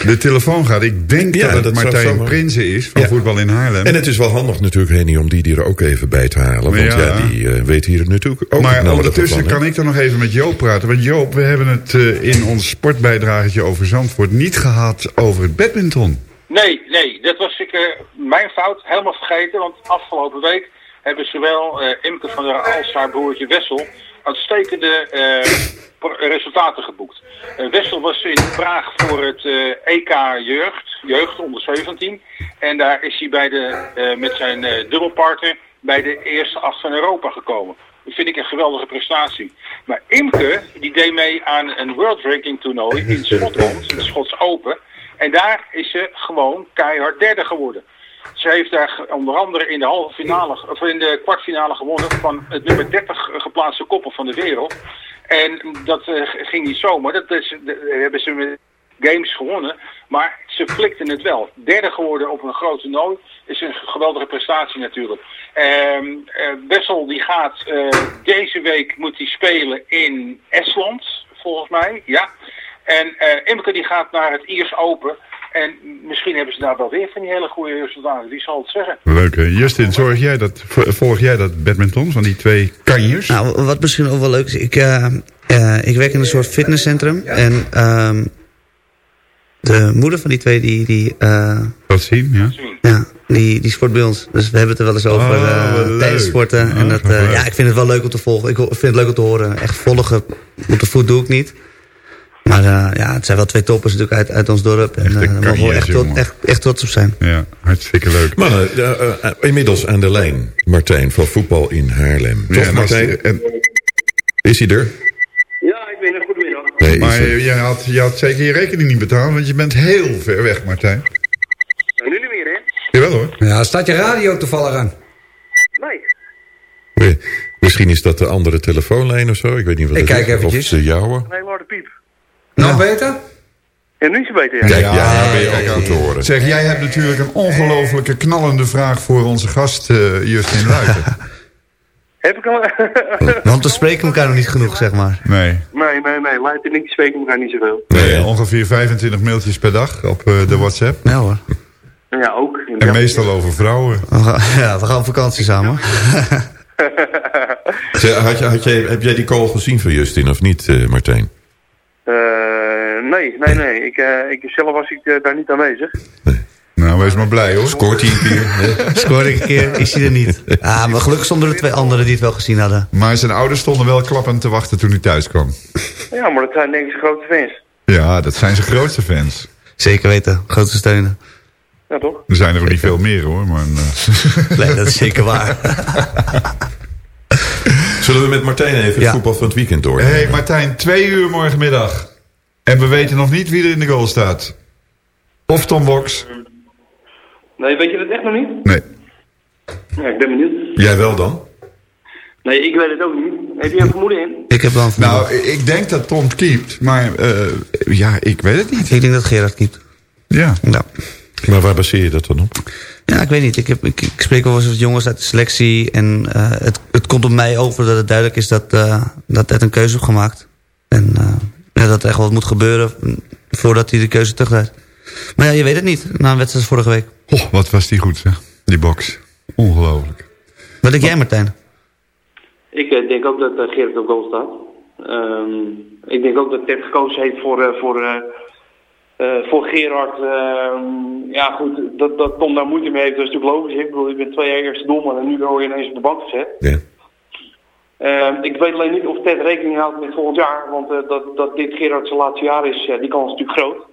De telefoon gaat. Ik denk
Ja,
dat het
dat
Martijn
zomaar-
Prinsen is van
Ja.
Voetbal in Haarlem.
En het is wel handig natuurlijk, Henny, om die er ook even bij te halen. Want ja,
Ja.
die eh, weet hier natuurlijk ook het
maar ondertussen
van,
kan ik dan nog even met Joop praten. Want Joop, we hebben het eh, in ons sportbijdragetje over Zandvoort niet gehad over het badminton.
Nee, nee, dat was ik, eh, mijn fout. Helemaal vergeten, want afgelopen week hebben zowel eh Imke van der als haar broertje Wessel uitstekende eh, resultaten geboekt. Eh, Wessel was in Praag voor het eh, EK Jeugd, Jeugd onder 17. En daar is hij bij de, eh, met zijn dubbelpartner bij de eerste acht van Europa gekomen. Dat vind ik een geweldige prestatie. Maar Imke, die deed mee aan een World Ranking toernooi in Schotland, het Schots Open. En daar is ze gewoon keihard derde geworden. Ze heeft daar onder andere in de halve finale, of in de kwartfinale gewonnen van het nummer 30 geplaatste koppel van de wereld. En dat eh, ging niet zomaar. Dat is, hebben ze met games gewonnen. Maar ze flikten het wel. Derde geworden op een groot toernooi is een geweldige prestatie natuurlijk. Ehm eh, die gaat eh, deze week moet hij spelen in Estland, volgens mij. Ja. En Imke die gaat naar het Iers Open. En misschien hebben ze daar wel weer van die hele goede resultaten. Wie zal het zeggen?
Leuk. hè? Justin, zorg jij dat, volg jij dat badminton van die twee kanjers?
Nou, wat misschien ook wel leuk is, ik, eh, eh, ik werk in een soort fitnesscentrum. En ehm, de moeder van die twee, die, die, eh,
Dat zien, ja.
ja, die, die sport bij ons. Dus we hebben het er wel eens over
Oh,
eh, tijdens sporten. En dat, eh, <laughs> ja, ik vind het wel leuk om te volgen. Ik vind het leuk om te horen. Echt volgen op de voet doe ik niet. Maar eh, ja, het zijn wel twee toppers natuurlijk uit, uit ons dorp. En eh, daar mogen we echt, trots-
jongen.
echt, echt trots op zijn.
Ja, hartstikke leuk.
Mannen, eh, eh, inmiddels aan de lijn. Martijn van Voetbal in Haarlem.
Ja,
Toch, Martijn?
en-
Is hij er?
Ja, ik ben er. Goedemiddag.
Nee,
maar
er.
je had, je had zeker je rekening niet betaald, want je bent heel ver weg, Martijn.
Nou, nu niet meer, hè?
Jawel hoor.
Ja, staat je radio toevallig aan?
Nee.
Eh, Misschien is dat de andere telefoonlijn of zo. Ik weet niet wat
Ik
het
kijk
is. Of
eventjes.
de jouwe.
Nee, harde piep.
Nou, beter?
En nu is het beter, ja.
Kijk, ja, ben je ook goed te horen.
Zeg, jij hebt natuurlijk een ongelofelijke knallende vraag voor onze gast, eh, Justin Luiten. <laughs>
Heb ik al... <laughs>
Want we spreken elkaar nog niet genoeg, zeg maar.
Nee.
nee, nee, nee. Luid en ik spreken elkaar niet zoveel.
nee ongeveer 25 mailtjes per dag op eh, de WhatsApp.
Ja hoor.
Ja, ook.
En meestal over vrouwen.
We gaan- <laughs> Ja, we gaan op vakantie samen.
Zeg, Had je, had jij, heb jij die call gezien van Justin of niet, eh, Martijn?
Eh, nee, nee, nee. Ik, eh, ik, zelf was ik eh, daar niet aanwezig.
Nou, wees maar blij hoor.
Scoort hij een keer? <laughs>
Scoorde ik een keer, is hij er niet. Ah, maar gelukkig stonden er twee anderen die het wel gezien hadden.
Maar zijn ouders stonden wel klappend te wachten toen hij thuis kwam.
Ja, maar dat zijn denk ik zijn grote fans.
Ja, dat zijn zijn grootste fans.
Zeker weten, grote steunen.
Ja, toch?
Er zijn er ook niet veel meer hoor. Maar, eh,
Nee, dat is <laughs> zeker waar. <laughs> <laughs>
Zullen we met Martijn even het
Ja.
voetbal van het weekend door?
Hé hey Martijn, twee uur morgenmiddag. En we weten nog niet wie er in de goal staat. Of Tom Box.
Nee, weet je dat echt nog niet?
Nee.
Ja, ik ben benieuwd.
Jij wel dan?
Nee, ik weet het ook niet. Heb je een vermoeden in?
Ik heb wel een vermoeden.
Nou, ik denk dat Tom keept, maar eh, ja, ik weet het niet.
Ik denk dat Gerard keept.
Ja.
Nou.
Maar waar baseer je dat dan op?
Ja, ik weet niet. Ik, heb, ik, ik spreek wel eens met jongens uit de selectie. En eh, het, het komt op mij over dat het duidelijk is dat, eh dat Ed een keuze heeft gemaakt. En eh, ja, dat er echt wat moet gebeuren voordat hij de keuze terugdraait. Maar ja, je weet het niet. Na een wedstrijd vorige week.
Oh, wat was die goed zeg, die box. Ongelooflijk.
Wat denk jij Martijn?
Ik denk ook dat uh, Gerrit op goal staat. Ehm, ik denk ook dat Ted gekozen heeft voor, eh, voor, eh, voor Gerard. Ehm, ja goed, dat, dat Tom daar moeite mee heeft, dat is natuurlijk logisch. Ik bedoel, je bent twee jaar eerste doelman en nu word je ineens op de bank gezet.
Ja.
Ehm, ik weet alleen niet of Ted rekening houdt met volgend jaar. Want eh, dat, dat dit Gerard zijn laatste jaar is, die kans is natuurlijk groot.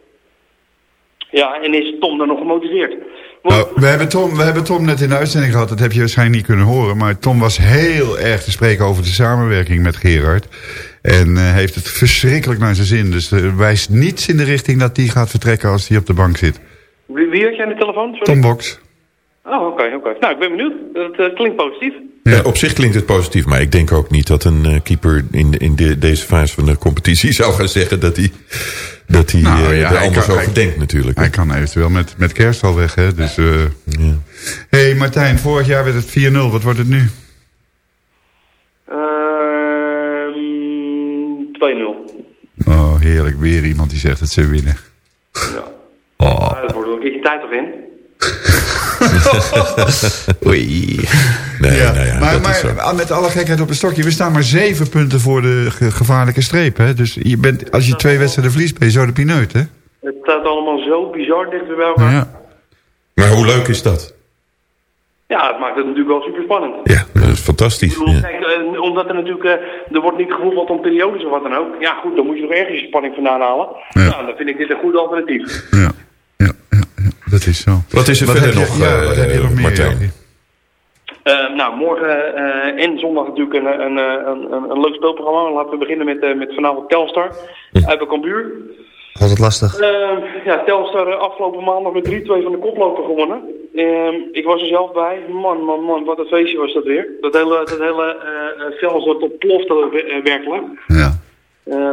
Ja, en is Tom dan nog gemotiveerd?
Nou, we, hebben Tom, we hebben Tom net in de uitzending gehad, dat heb je waarschijnlijk niet kunnen horen. Maar Tom was heel erg te spreken over de samenwerking met Gerard. En eh, heeft het verschrikkelijk naar zijn zin. Dus er wijst niets in de richting dat hij gaat vertrekken als hij op de bank zit.
Wie, wie had jij aan de telefoon? Sorry.
Tom Box.
Oh, oké, oké. Nou, ik ben benieuwd. Dat eh, klinkt positief.
Ja. op zich klinkt het positief, maar ik denk ook niet dat een eh, keeper in, in de, deze fase van de competitie <laughs> zou gaan zeggen dat hij, dat hij
Nou,
eh,
ja,
er anders
kan-
over
hij-
denkt natuurlijk.
Hij kan eventueel met, met kerst al weg, hè. Dus, eh hey, Martijn, vorig jaar werd het 4-0. Wat wordt het nu? Oh, heerlijk. Weer iemand die zegt dat ze winnen.
Ja.
Oh.
Ja, dat wordt wel een keertje tijd toch in? <laughs>
Oei.
Nee,
Ja,
nou ja,
maar, met alle gekheid op een stokje, we staan maar zeven punten voor de ge- gevaarlijke streep. Hè? Dus je bent, als je twee wedstrijden verliest, ben je zo de pineut. Hè?
Het staat allemaal zo bizar dicht bij elkaar. Ja.
Maar hoe leuk is dat?
Het maakt het natuurlijk wel super spannend.
Ja, dat is fantastisch. Ja.
Kijk, eh, omdat er natuurlijk, eh, er wordt niet gevoetbald om periodes of wat dan ook. Ja goed, dan moet je nog ergens je spanning vandaan halen. Nou, dan vind ik dit een goed alternatief.
Ja. Ja, ja, ja, dat is zo.
Wat is er
Wat
verder
je-
nog,
ja,
eh,
wat heb je nog meer,
Martijn?
Eh, nou, morgen eh, en zondag natuurlijk een, een, een, een, een leuk speelprogramma. Laten we beginnen met, eh, met vanavond Telstar uit bij Cambuur.
Altijd lastig.
Eh, ja, Telstar eh, afgelopen maandag met 3-2 van de koploper gewonnen. Ehm, ik was er zelf bij. Man, man, man, wat een feestje was dat weer. Dat hele, dat hele eh, eh, veld dat ontplofte werkelijk.
Ja.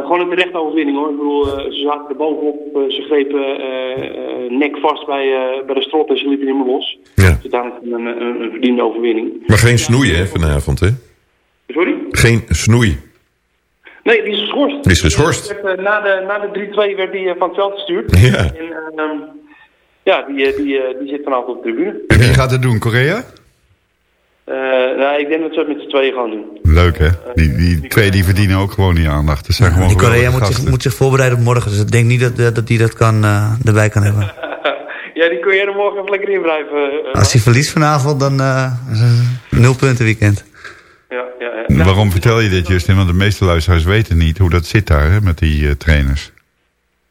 Gewoon een terechte overwinning hoor. Ik bedoel, ze zaten er bovenop. ze grepen nek vast bij, bij de strot en ze liepen niet meer los.
Ja.
Dus uiteindelijk een, een, een verdiende overwinning.
Maar geen snoei hè, vanavond, hè?
Sorry?
Geen snoei.
Nee, die is geschorst.
Die is geschorst.
Die werd, eh, na de, na de 3-2 werd die eh, van het veld gestuurd.
Ja.
En, ehm, ja, die, eh, die, die zit vanavond op de tribune.
En wie gaat het doen? Korea?
Eh, nou, ik denk dat we het met z'n tweeën gaan doen.
Leuk hè? Die, die twee die verdienen ook gewoon die aandacht. Dat zijn gewoon
Die Korea moet zich, moet zich voorbereiden op morgen. Dus ik denk niet dat, dat dat die dat kan, eh, erbij kan hebben. <laughs>
ja, die kun je er morgen even lekker in blijven.
Als hij verliest vanavond, dan eh, is het nul punten weekend.
Ja, ja, ja.
Waarom vertel je dit, Justin? Want de meeste luisteraars weten niet hoe dat zit daar hè, met die eh, trainers.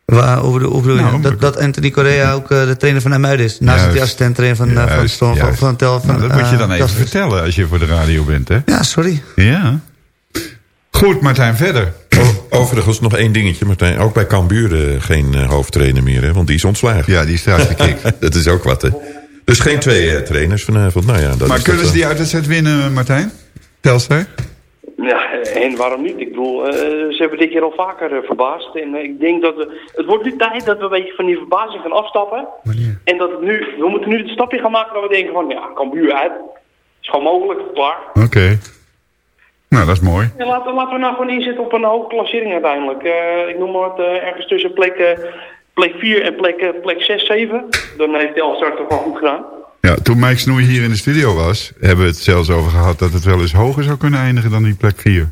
Waar, bedoel, hoe bedoel je?
Nou,
dat, dat Anthony Correa ook eh, de trainer van Emuiden is. Naast dat hij
Juist.
assistent trainer van, eh, van,
Juist,
van, van, van, Tel. Van,
Nou, dat moet je dan even vertellen als je voor de radio bent, hè?
Ja, sorry.
Ja. Goed, Martijn, verder.
Overigens nog één dingetje, Martijn. Ook bij Cambuur geen hoofdtrainer meer, hè? Want die is ontslagen.
Ja, die is eruit gekikt. <laughs>
dat is ook wat, hè? Dus geen twee eh, trainers vanavond. Nou ja, dat
maar
is
kunnen
dat
ze
wel.
die uitwedstrijd winnen, Martijn? Telstar?
Ja, en waarom niet? Ik bedoel, eh, ze hebben dit keer al vaker eh, verbaasd. En eh, ik denk dat we, het wordt nu tijd dat we een beetje van die verbazing gaan afstappen. En dat het nu, we moeten nu het stapje gaan maken dat we denken van, ja, Cambuur uit. Is gewoon mogelijk, klaar.
Oké. Nou, dat is mooi.
Ja, laten, laten we nou gewoon inzetten op een hoge klassering uiteindelijk. Ik noem maar eh, ergens tussen plek, plek 4 en plek, plek 6, 7. Dan heeft Telstar toch wel goed gedaan.
Ja, toen Mike Snoei hier in de studio was, hebben we het zelfs over gehad dat het wel eens hoger zou kunnen eindigen dan die plek 4.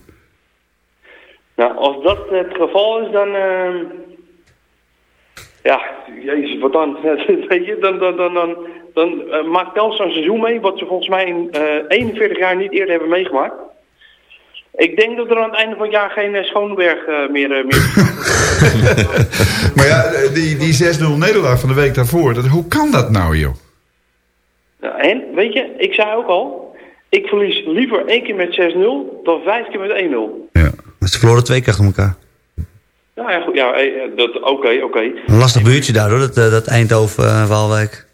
Nou, als dat het geval is, dan... eh, ja, jezus, wat dan? <laughs> Weet je, dan, dan, dan, dan, dan eh, maakt een seizoen mee... wat ze volgens mij in eh 41 jaar niet eerder hebben meegemaakt. Ik denk dat er aan het einde van het jaar geen eh, Schoonberg meer... eh, meer... <laughs>
Maar ja, die, die 6-0 nederlaag van de week daarvoor, dat, hoe kan dat nou, joh?
Ja, en, weet je, ik zei ook al... ik verlies liever één keer met 6-0 dan vijf keer met 1-0.
Ze verloren twee keer achter elkaar.
Ja, ja, goed, ja, eh, eh, dat- oké, oké.
Een lastig buurtje daar hoor, dat, eh, dat Eindhoven-Waalwijk.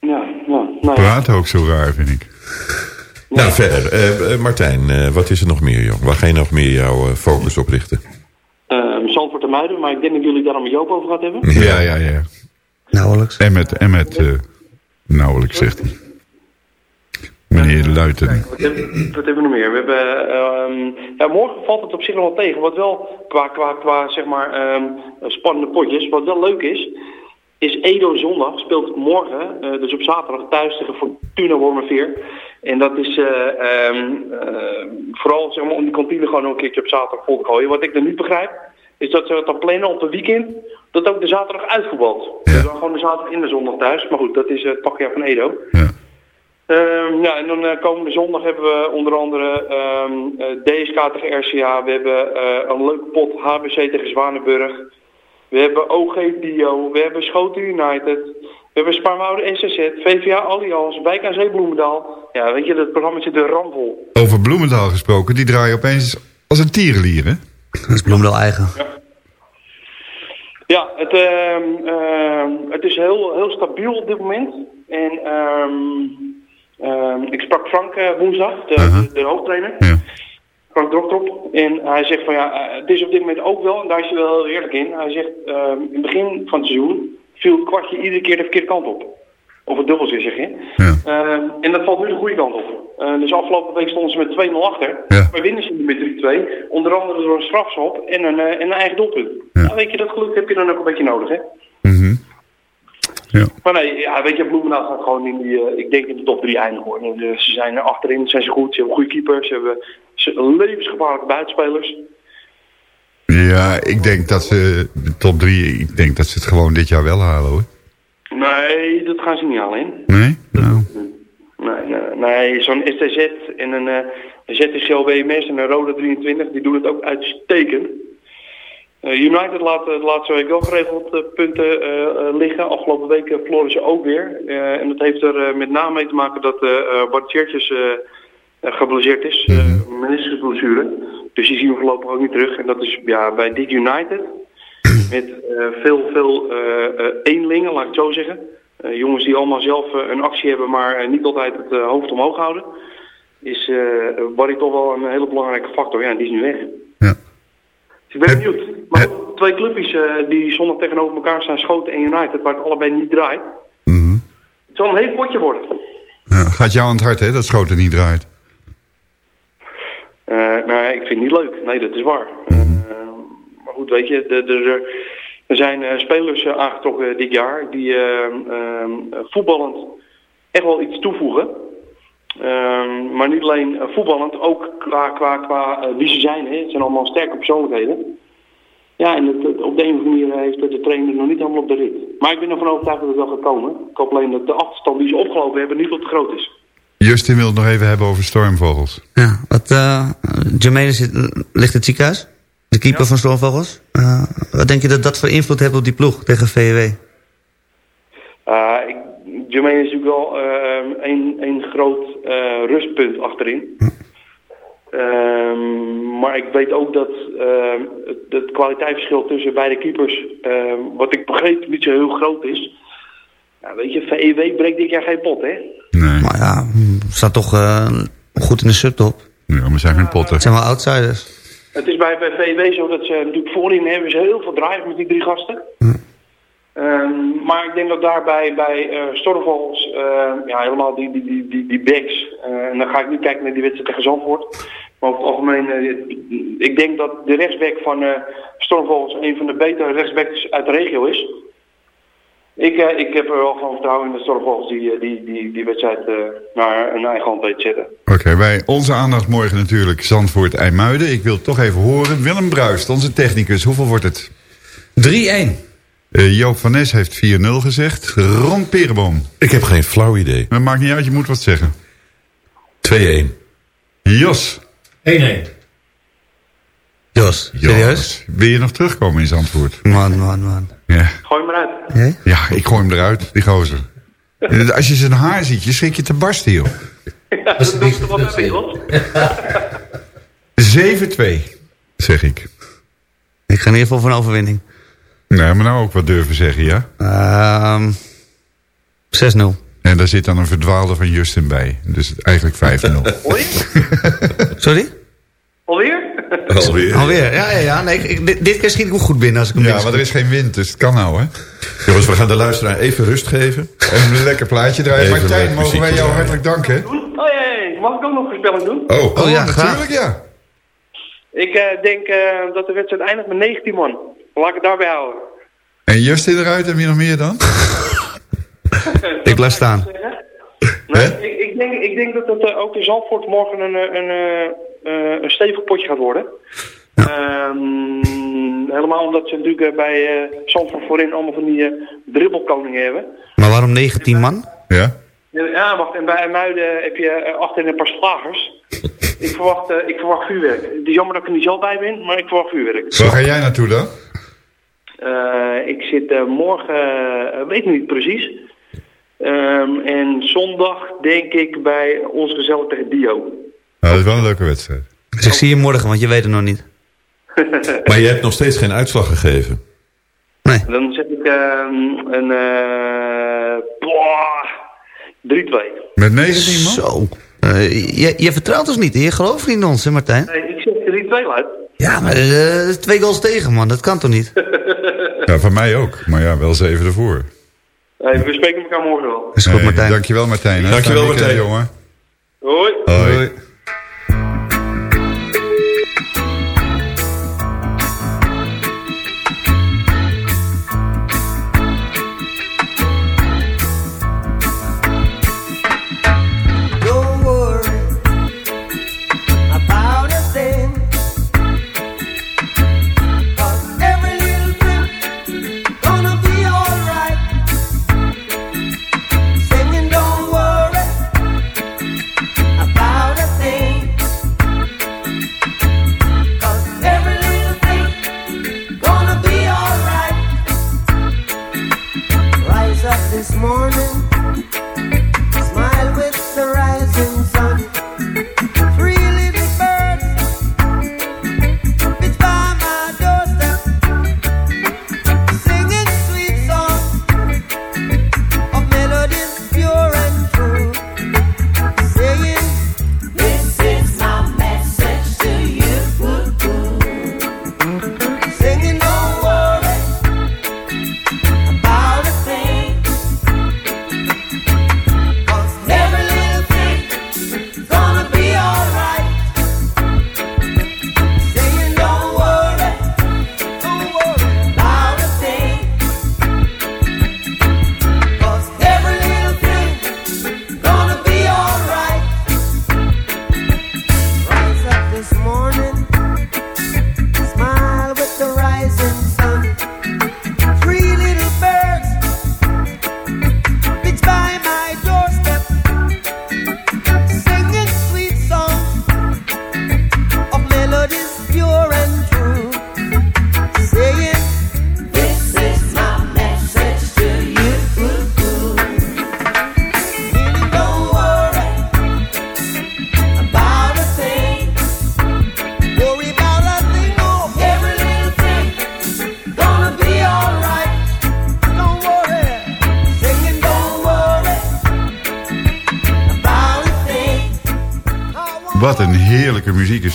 Ja, ja, nou ja.
Praat ook zo raar, vind ik.
Nou, verder. Martijn, eh, wat is er nog meer, joh? Waar ga je nog meer jouw focus op richten?
Ehm, Zandvoort en Muiden, maar ik denk dat jullie daar al met Joop over gehad hebben.
Ja, ja, ja.
Nauwelijks.
En met, en met eh, nauwelijks, zegt hij. Meneer Luiten.
Wat hebben, wat hebben we nog meer? We hebben, ehm, ja, morgen valt het op zich nog wel tegen. Wat wel qua, qua, qua zeg maar, ehm, spannende potjes, wat wel leuk is, is Edo zondag speelt morgen, eh, dus op zaterdag, thuis tegen Fortuna Wormerveer. En dat is eh, ehm, eh, vooral zeg maar, om die kantine gewoon nog een keertje op zaterdag vol te gooien. Wat ik er niet begrijp, is dat ze het dan plannen op een weekend, dat ook de zaterdag uitvoetbalt. Dus dan gewoon de zaterdag in de zondag thuis. Maar goed, dat is het pakje van Edo. Ehm, ja, en dan eh, komende zondag hebben we onder andere ehm, eh, DSK tegen RCA. We hebben eh, een leuke pot HBC tegen Zwanenburg. We hebben OG Dio. We hebben Schoten United. We hebben Spaarwouden SSZ. VVA Allianz. Wijk aan Zee Bloemendaal. Ja, weet je, dat programma zit er ramvol.
Over Bloemendaal gesproken, die draaien opeens als een tierenlier, hè?
Dat is Bloemendaal eigen.
Ja, het, ehm, ehm, het is heel, heel stabiel op dit moment. En ehm, ik sprak Frank eh, woensdag, de, de, de hoofdtrainer. Frank Droktrop. En hij zegt van ja, eh, het is op dit moment ook wel, en daar is hij wel heel eerlijk in. Hij zegt, in het begin van het seizoen viel het kwartje iedere keer de verkeerde kant op. Of het dubbeltje, zeg je. Ehm, en dat valt nu de goede kant op. Eh, dus afgelopen week stonden ze met 2-0 achter. Maar winnen ze nu met 3-2. Onder andere door een strafschop en een, eh, en een eigen doelpunt. Nou, weet je, dat geluk heb je dan ook een beetje nodig, hè? Maar nee, ja, weet je, Bloemendaal gaat gewoon in die, eh, ik denk in de top 3 eindigen hoor. Eh, ze zijn er achterin, zijn ze goed, ze hebben goede keepers, ze hebben ze, levensgevaarlijke buitenspelers.
Ja, ik denk dat ze de top drie, ik denk dat ze het gewoon dit jaar wel halen, hoor.
Nee, dat gaan ze niet halen, hè?
Nee? Nou,
Nee, nee, nee zo'n STZ en een, eh een ZTCL WMS en een Roda 23, die doen het ook uitstekend. Eh, United laat de laatste week wel geregeld eh, punten eh, eh, liggen. Afgelopen week eh, verloren ze ook weer. Eh, en dat heeft er eh, met name mee te maken dat eh uh, Bart Tjertjes eh, eh, geblesseerd is. eh meniscusblessure. Dus die zien we voorlopig ook niet terug. En dat is ja, bij dit United. Met eh, veel, veel eh, eh, eenlingen, laat ik het zo zeggen. Jongens die allemaal zelf een actie hebben, maar niet altijd het hoofd omhoog houden. Is eh Barry toch wel een hele belangrijke factor. Ja, en die is nu weg. Dus ik ben benieuwd. Maar twee clubjes die zondag tegenover elkaar staan, Schoten en United, waar het allebei niet draait. Het zal een heel potje worden.
ja, gaat jou aan het hart, hè, dat Schoten niet draait.
Eh, nou, ik vind het niet leuk. Nee, dat is waar. Maar goed, weet je, de, de, de- er zijn eh, spelers eh, aangetrokken dit jaar die eh, ehm, voetballend echt wel iets toevoegen. Ehm, maar niet alleen eh, voetballend, ook qua, qua, qua wie ze zijn. Hè. Het zijn allemaal sterke persoonlijkheden. Ja, en het, het- op de een of andere manier heeft de trainer nog niet helemaal op de rit. Maar ik ben ervan overtuigd dat het wel gaat komen. Ik hoop alleen dat de achterstand die ze opgelopen hebben niet wat te groot is.
Justin wil het nog even hebben over stormvogels.
Ja, wat, eh Jermaine zit, ligt in het ziekenhuis. De keeper van Stormvogels. Eh, wat denk je dat dat voor invloed heeft op die ploeg tegen VW?
Uh, ik, Jermaine is natuurlijk wel eh, een, een groot eh, rustpunt achterin. Ehm, maar ik weet ook dat ehm, het, het kwaliteitsverschil tussen beide keepers, ehm, wat ik begreep, niet zo heel groot is. Ja, weet je, VEW breekt dit jaar geen pot, hè?
Maar ja, hm, staat toch eh, goed in de subtop.
Ja, maar zijn geen potten.
Het zijn wel outsiders.
Het is bij, bij VEW zo dat ze natuurlijk voorin hebben ze heel veel drive met die drie gasten. Ehm, maar ik denk dat daarbij bij Stormvogels, eh, ja helemaal die, die, die, die, die backs, eh, en dan ga ik niet kijken naar die wedstrijd tegen Zandvoort. Maar over het algemeen, eh, ik denk dat de rechtsback van Stormvogels een van de betere rechtsbacks uit de regio is. Ik, eh, ik heb er wel van vertrouwen in dat Stormvogels die, eh, die, die, die wedstrijd eh, naar een eigen hand weet te zetten.
Oké, wij, onze aandacht morgen natuurlijk Zandvoort IJmuiden. Ik wil toch even horen. Willem Bruist, onze technicus, hoeveel wordt het?
3-1.
Eh, Joop van Nes heeft 4-0 gezegd. Ron Perenboom.
Ik heb geen flauw idee.
Dat maakt niet uit, je moet wat zeggen.
2-1.
Jos.
1-1. Jos, serieus?
Wil je nog terugkomen in Zandvoort?
Man, man, man.
Ja.
Gooi hem eruit.
Ja, ik gooi hem eruit, die gozer. <laughs> Als je zijn haar ziet, je schrik je te barsten, joh.
Ja, dat doet er wat hebben, Jos.
7-2, zeg ik.
Ik ga in ieder geval voor een overwinning.
Nee, maar nou ook wat durven zeggen, ja?
Ehm 6-0.
En daar zit dan een verdwaalde van Justin bij. Dus eigenlijk 5-0. <laughs>
Sorry?
Alweer?
Alweer.
Alweer? Ja, ja, ja. Nee, ik- dit, dit keer schiet ik ook goed binnen als ik hem
Ja, maar er is geen wind, dus het kan nou, hè?
Jongens, we gaan de luisteraar even rust geven.
Even een lekker plaatje draaien.
Even
Martijn, mogen wij jou
draaien.
hartelijk danken, hè?
Oh ja, mag ik ook nog een voorspelling doen?
Oh,
Oh, ja,
natuurlijk, ja.
Ik eh, denk eh, dat de wedstrijd eindigt met 19 man. Laat ik het daarbij houden.
En Justin eruit, en wie nog meer dan? <laughs>
Ik blijf staan.
Nee, ik, ik, denk, ik denk dat het eh, ook in Zandvoort morgen een, eh, een, eh, een stevig potje gaat worden. Ehm, helemaal omdat ze natuurlijk bij eh Zandvoort voorin allemaal van die dribbelkoningen hebben.
Maar waarom 19 man?
Ja?
Ja, wacht, en bij Muiden heb je achterin een paar slagers. <laughs> ik, verwacht, ik verwacht vuurwerk. Het is jammer dat ik er niet zelf bij ben, maar ik verwacht vuurwerk.
Waar ga jij naartoe dan?
Eh, ik zit eh, morgen, weet niet precies. Ehm, en zondag denk ik bij ons gezellig tegen Dio.
Nou, dat is wel een leuke wedstrijd.
Dus ik zie je morgen, want je weet het nog niet. <laughs>
Maar je hebt nog steeds geen uitslag gegeven.
Dan zet ik ehm, een eh, boah, 3-2.
Met 19 man?
Zo. Eh, je, je vertrouwt ons niet. Je gelooft niet in ons, hè Martijn?
Nee, ik zet 3-2 uit.
Ja, maar eh, twee goals tegen, man. Dat kan toch niet? <laughs> <laughs>
Ja, van mij ook. Maar ja, wel zeven ervoor.
Hey, we spreken elkaar morgen wel.
Is goed,
Hey,
Martijn.
Dankjewel Martijn. hè.
Dankjewel,
weekend,
Martijn.
jongen.
Hoi.
Hoi.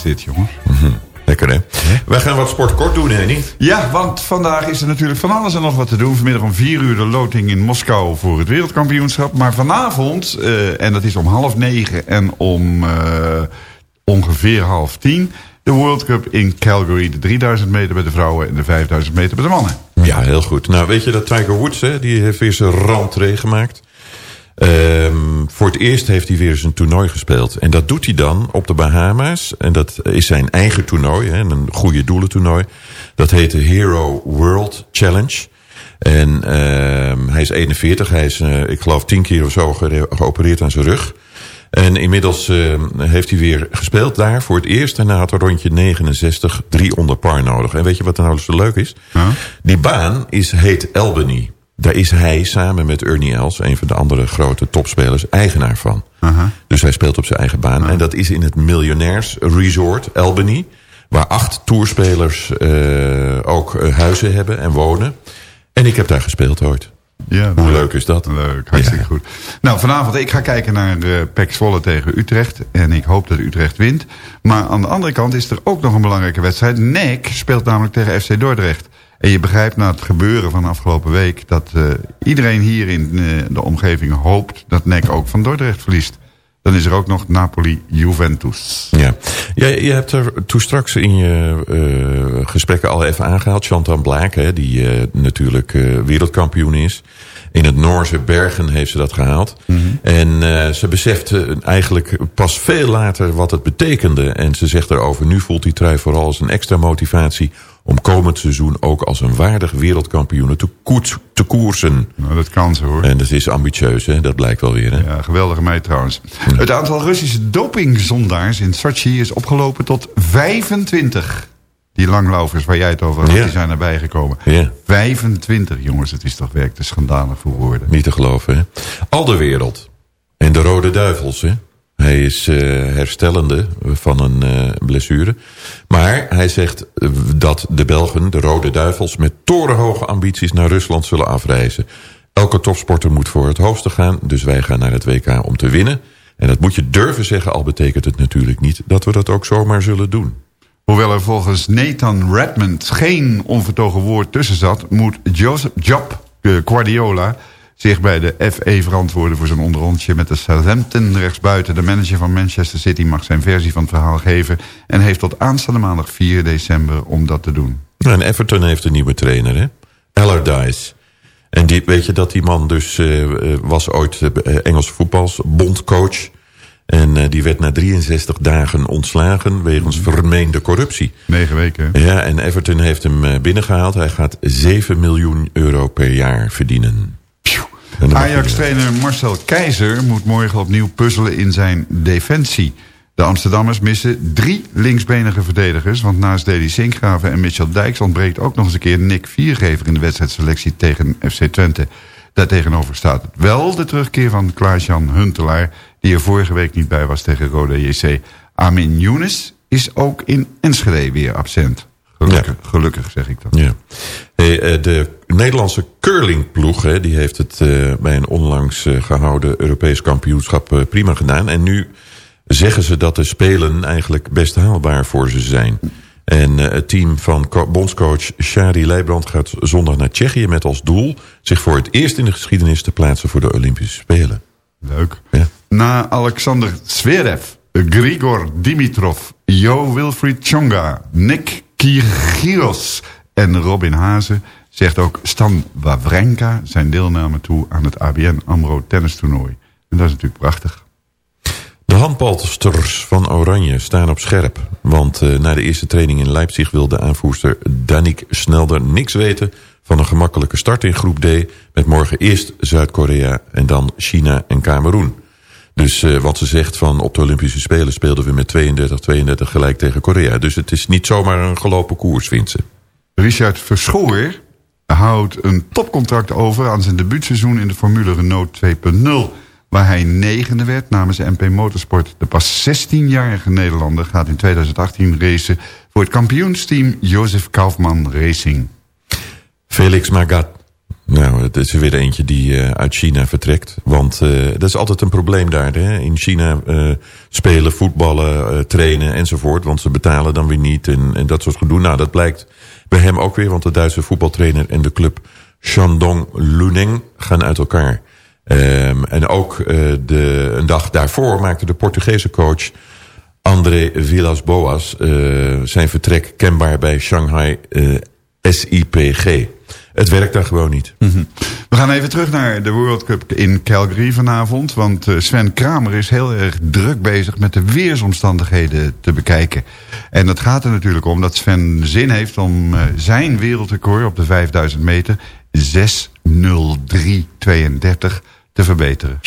Dit, jongens.
Lekker, hè? Wij gaan wat sport kort doen, hè, niet?
Ja, want vandaag is er natuurlijk van alles en nog wat te doen. Vanmiddag om vier uur de loting in Moskou voor het wereldkampioenschap. Maar vanavond, eh, en dat is om half negen en om eh, ongeveer half tien... de World Cup in Calgary. De 3000 meter bij de vrouwen en de 5000 meter bij de mannen.
Ja, heel goed. Nou, weet je dat Tiger Woods, hè, die heeft weer zijn rentree gemaakt. Ehm, voor het eerst heeft hij weer zijn toernooi gespeeld. En dat doet hij dan op de Bahama's. En dat is zijn eigen toernooi, hè, een goede doelentoernooi. Dat heet de Hero World Challenge. En ehm, hij is 41, hij is, eh, ik geloof, 10 keer of zo geopereerd aan zijn rug. En inmiddels ehm, heeft hij weer gespeeld daar voor het eerst. En hij had een rondje 69, 3 onder par nodig. En weet je wat nou zo leuk is? Die baan is, heet Albany. Daar is hij samen met Ernie Els, een van de andere grote topspelers, eigenaar van. Dus hij speelt op zijn eigen baan. En dat is in het Miljonairs Resort Albany. Waar acht toerspelers eh, ook eh, huizen hebben en wonen. En ik heb daar gespeeld ooit.
Ja,
Hoe leuk is dat?
Leuk, hartstikke goed. Nou, vanavond, ik ga kijken naar uh, PEC Zwolle tegen Utrecht. En ik hoop dat Utrecht wint. Maar aan de andere kant is er ook nog een belangrijke wedstrijd. NEC speelt namelijk tegen FC Dordrecht. En je begrijpt na het gebeuren van afgelopen week... dat uh, iedereen hier in uh, de omgeving hoopt dat NEC ook van Dordrecht verliest. Dan is er ook nog Napoli-Juventus.
Ja. ja, je hebt er toen straks in je uh, gesprekken al even aangehaald. Chantal Blaak, hè, die natuurlijk wereldkampioen is. In het Noorse Bergen heeft ze dat gehaald. Mm -hmm. En uh, ze besefte eigenlijk pas veel later wat het betekende. En ze zegt erover, nu voelt die trui vooral als een extra motivatie... om komend seizoen ook als een waardig wereldkampioen te, koets, te koersen.
Nou, dat kan ze hoor.
En dat is ambitieus, hè? dat blijkt wel weer. Hè?
Ja, geweldige meid trouwens. Ja. Het aantal Russische dopingzondaars in Sochi is opgelopen tot 25. Die langlaufers waar jij het over had, ja. die zijn erbij gekomen.
Ja.
25, jongens, het is toch werkelijk te schandalig voor woorden.
Niet te geloven, hè? Al de wereld. En de Rode Duivels, hè? Hij is uh, herstellende van een uh, blessure. Maar hij zegt uh, dat de Belgen, de Rode Duivels... met torenhoge ambities naar Rusland zullen afreizen. Elke topsporter moet voor het hoogste gaan. Dus wij gaan naar het WK om te winnen. En dat moet je durven zeggen, al betekent het natuurlijk niet... dat we dat ook zomaar zullen doen.
Hoewel er volgens Nathan Redmond geen onvertogen woord tussen zat... moet Joseph Job Guardiola zich bij de FE verantwoorden voor zijn onderrondje met de Southampton rechtsbuiten. De manager van Manchester City mag zijn versie van het verhaal geven... en heeft tot aanstaande maandag 4 december om dat te doen.
En Everton heeft een nieuwe trainer, hè? Allardyce. En die, weet je dat die man dus uh, was ooit uh, Engelse voetbals bondcoach... En uh, die werd na 63 dagen ontslagen wegens vermeende corruptie.
Negen weken.
Ja, en Everton heeft hem binnengehaald. Hij gaat 7 miljoen euro per jaar verdienen.
Ajax-trainer Marcel Keizer moet morgen opnieuw puzzelen in zijn defensie. De Amsterdammers missen drie linksbenige verdedigers... want naast Deli Sinkgraven en Mitchell Dijks... ontbreekt ook nog eens een keer Nick Viergever... in de wedstrijdselectie tegen FC Twente. Daartegenover staat het wel de terugkeer van Klaas-Jan Huntelaar... die er vorige week niet bij was tegen Rode JC. Amin Younes is ook in Enschede weer absent. Gelukkig, ja. gelukkig zeg ik dat.
Ja. Hey, de Nederlandse curlingploeg hè, die heeft het uh, bij een onlangs uh, gehouden Europees kampioenschap uh, prima gedaan. En nu zeggen ze dat de Spelen eigenlijk best haalbaar voor ze zijn. En het team van bondscoach Shari Leibrand gaat zondag naar Tsjechië met als doel... zich voor het eerst in de geschiedenis te plaatsen voor de Olympische Spelen.
Leuk. Ja. Na Alexander Zverev, Grigor Dimitrov, Jo Wilfried Tsonga, Nick Kyrgios en Robin Hazen... zegt ook Stan Wawrinka zijn deelname toe aan het ABN AMRO tennistoernooi. En dat is natuurlijk prachtig.
De handbalsters van Oranje staan op scherp. Want uh, na de eerste training in Leipzig wil de aanvoerster Danik Snelder niks weten... van een gemakkelijke start in groep D... met morgen eerst Zuid-Korea en dan China en Cameroen. Dus uh, wat ze zegt van op de Olympische Spelen speelden we met 32-32 gelijk tegen Korea. Dus het is niet zomaar een gelopen koers, vindt ze.
Richard Verschoor houdt een topcontract over aan zijn debuutseizoen in de Formule Renault 2.0 waar hij negende werd namens MP Motorsport. De pas 16-jarige Nederlander gaat in 2018 racen... voor het kampioensteam Joseph Kaufman Racing.
Felix Magat. Nou, het is er weer eentje die uh, uit China vertrekt. Want uh, dat is altijd een probleem daar. Hè? In China uh, spelen, voetballen, trainen enzovoort. Want ze betalen dan weer niet en, dat soort gedoe. Nou, dat blijkt bij hem ook weer. Want de Duitse voetbaltrainer en de club Shandong Luneng gaan uit elkaar. Um, en ook de, een dag daarvoor maakte de Portugese coach André Villas-Boas eh, zijn vertrek kenbaar bij Shanghai eh, SIPG. Het werkt daar gewoon niet.
Mhm. We gaan even terug naar de World Cup in Calgary vanavond. Want eh, Sven Kramer is heel erg druk bezig met de weersomstandigheden te bekijken. En dat gaat er natuurlijk om dat Sven zin heeft om eh, zijn wereldrecord op de 5000 meter 6.03.32 te verbeteren.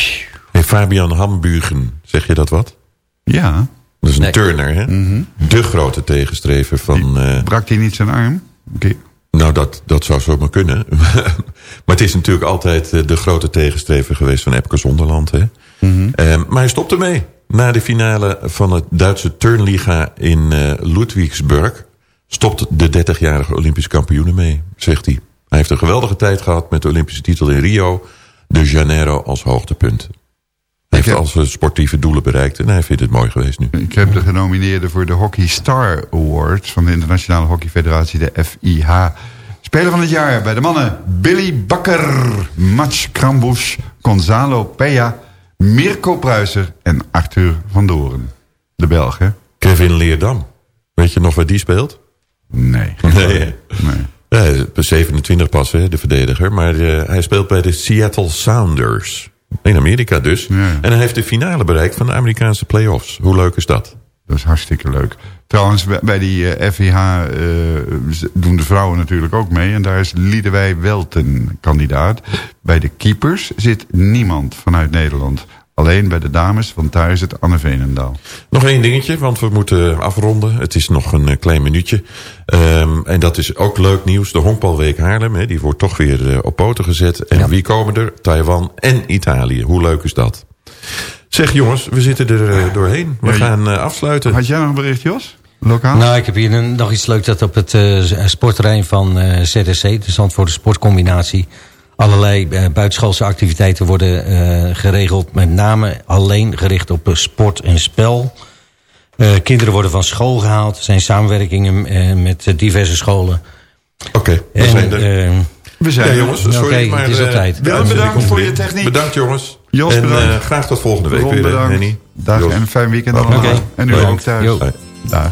Hey, Fabian Hambugen, zeg je dat wat?
Ja.
Dat is een turner, hè? De grote tegenstrever van... eh,
Brak hij niet zijn arm? Oké.
Nou, dat, dat zou zomaar kunnen. <laughs> maar het is natuurlijk altijd eh, de grote tegenstrever geweest van Epke Zonderland. Hè?
Mhm.
Eh, maar hij stopte mee. Na de finale van het Duitse turnliga in eh, Ludwigsburg... stopt de 30-jarige Olympisch kampioen mee, zegt hij. Hij heeft een geweldige tijd gehad met de Olympische titel in Rio... de Janeiro als hoogtepunt. Hij heeft al zijn sportieve doelen bereikt en hij vindt het mooi geweest nu.
Ik heb de genomineerden voor de Hockey Star Award... van de Internationale Hockey Federatie, de FIH. Speler van het jaar bij de mannen... Billy Bakker, Mats Krambusch, Gonzalo Peja... Mirko Pruiser en Arthur van Doren. De Belg, hè?
Kevin Leerdam. Weet je nog waar die speelt?
Nee. <laughs>
Nee, is 27 pas, hè, de verdediger. Maar eh, hij speelt bij de Seattle Sounders. In Amerika dus. En hij heeft de finale bereikt van de Amerikaanse playoffs. Hoe leuk is dat?
Dat is hartstikke leuk. Trouwens, bij- die eh, FIH eh, z- doen de vrouwen natuurlijk ook mee. En daar is Liedewij Welten kandidaat. Bij de keepers zit niemand vanuit Nederland. Alleen bij de dames, want daar is het Anne Veenendaal.
Nog één dingetje, want we moeten afronden. Het is nog een eh, klein minuutje. Ehm, en dat is ook leuk nieuws. De Honkbalweek Haarlem, hè, die wordt toch weer eh, op poten gezet. En wie komen er? Taiwan en Italië. Hoe leuk is dat? Zeg jongens, we zitten er eh, doorheen. We
Ja,
gaan afsluiten.
Had jij nog een bericht, Jos? Lokaal?
Nou, ik heb hier een, nog iets leuks dat op het eh, sportterrein van eh ZSC, de Sportcombinatie, allerlei eh, buitenschoolse activiteiten worden eh, geregeld. Met name alleen gericht op eh, sport en spel. Eh, kinderen worden van school gehaald. Er zijn samenwerkingen eh, met diverse scholen.
Oké, we
En,
zijn er.
We zijn
ja,
er.
jongens,
Oké,
sorry, maar
het is op
eh,
tijd.
uitzending
bedankt voor je techniek.
Bedankt jongens.
Jos,
en
bedankt.
graag tot volgende week
Ron,
weer,
bedankt. Dag
Jos.
en een fijn weekend allemaal.
Oké,
En u
bedankt.
ook thuis. Dag.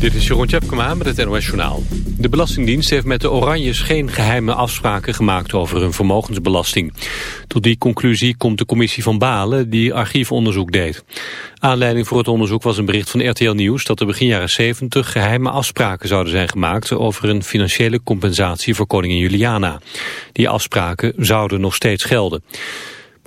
Dit is Jeroen Tjepkema met het NOS Journaal. De Belastingdienst heeft met de Oranjes geen geheime afspraken gemaakt over hun vermogensbelasting. Tot die conclusie komt de commissie van Balen die archiefonderzoek deed. Aanleiding voor het onderzoek was een bericht van RTL Nieuws dat er begin jaren 70 geheime afspraken zouden zijn gemaakt over een financiële compensatie voor koningin Juliana. Die afspraken zouden nog steeds gelden.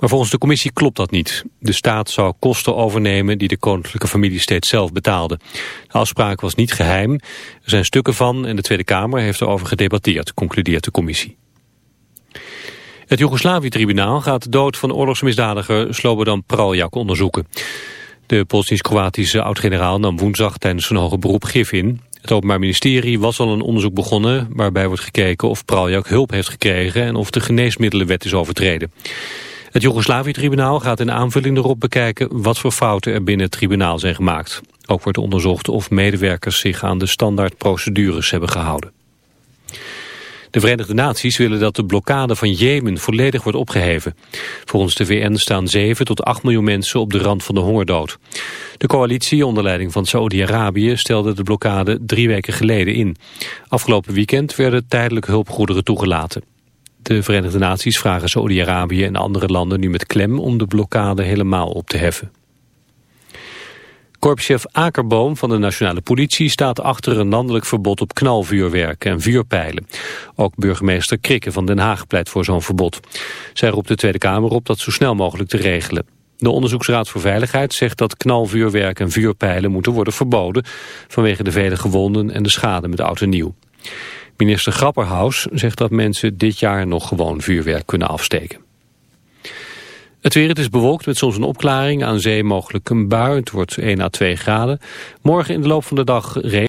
Maar volgens de commissie klopt dat niet. De staat zou kosten overnemen die de koninklijke familie steeds zelf betaalde. De afspraak was niet geheim. Er zijn stukken van en de Tweede Kamer heeft erover gedebatteerd, concludeert de commissie. Het Joegoslavië-tribunaal gaat de dood van oorlogsmisdadiger Slobodan Praljak onderzoeken. De Bosnisch-Kroatische oud-generaal nam woensdag tijdens zijn hoge beroep gif in. Het Openbaar Ministerie was al een onderzoek begonnen... waarbij wordt gekeken of Praljak hulp heeft gekregen... en of de geneesmiddelenwet is overtreden. Het Joegoslavië-tribunaal gaat in aanvulling erop bekijken... wat voor fouten er binnen het tribunaal zijn gemaakt. Ook wordt onderzocht of medewerkers zich aan de standaardprocedures hebben gehouden. De Verenigde Naties willen dat de blokkade van Jemen volledig wordt opgeheven. Volgens de VN staan 7 tot 8 miljoen mensen op de rand van de hongerdood. De coalitie onder leiding van Saoedi-Arabië stelde de blokkade drie weken geleden in. Afgelopen weekend werden tijdelijk hulpgoederen toegelaten. De Verenigde Naties vragen Saoedi-Arabië en andere landen nu met klem om de blokkade helemaal op te heffen. Korpschef Akerboom van de Nationale Politie staat achter een landelijk verbod op knalvuurwerk en vuurpijlen. Ook burgemeester Krikke van Den Haag pleit voor zo'n verbod. Zij roept de Tweede Kamer op dat zo snel mogelijk te regelen. De Onderzoeksraad voor Veiligheid zegt dat knalvuurwerk en vuurpijlen moeten worden verboden vanwege de vele gewonden en de schade met oud en nieuw. Minister Grapperhaus zegt dat mensen dit jaar nog gewoon vuurwerk kunnen afsteken. Het weer, het is bewolkt met soms een opklaring. Aan zee mogelijk een bui. Het wordt 1 à 2 graden. Morgen in de loop van de dag regen.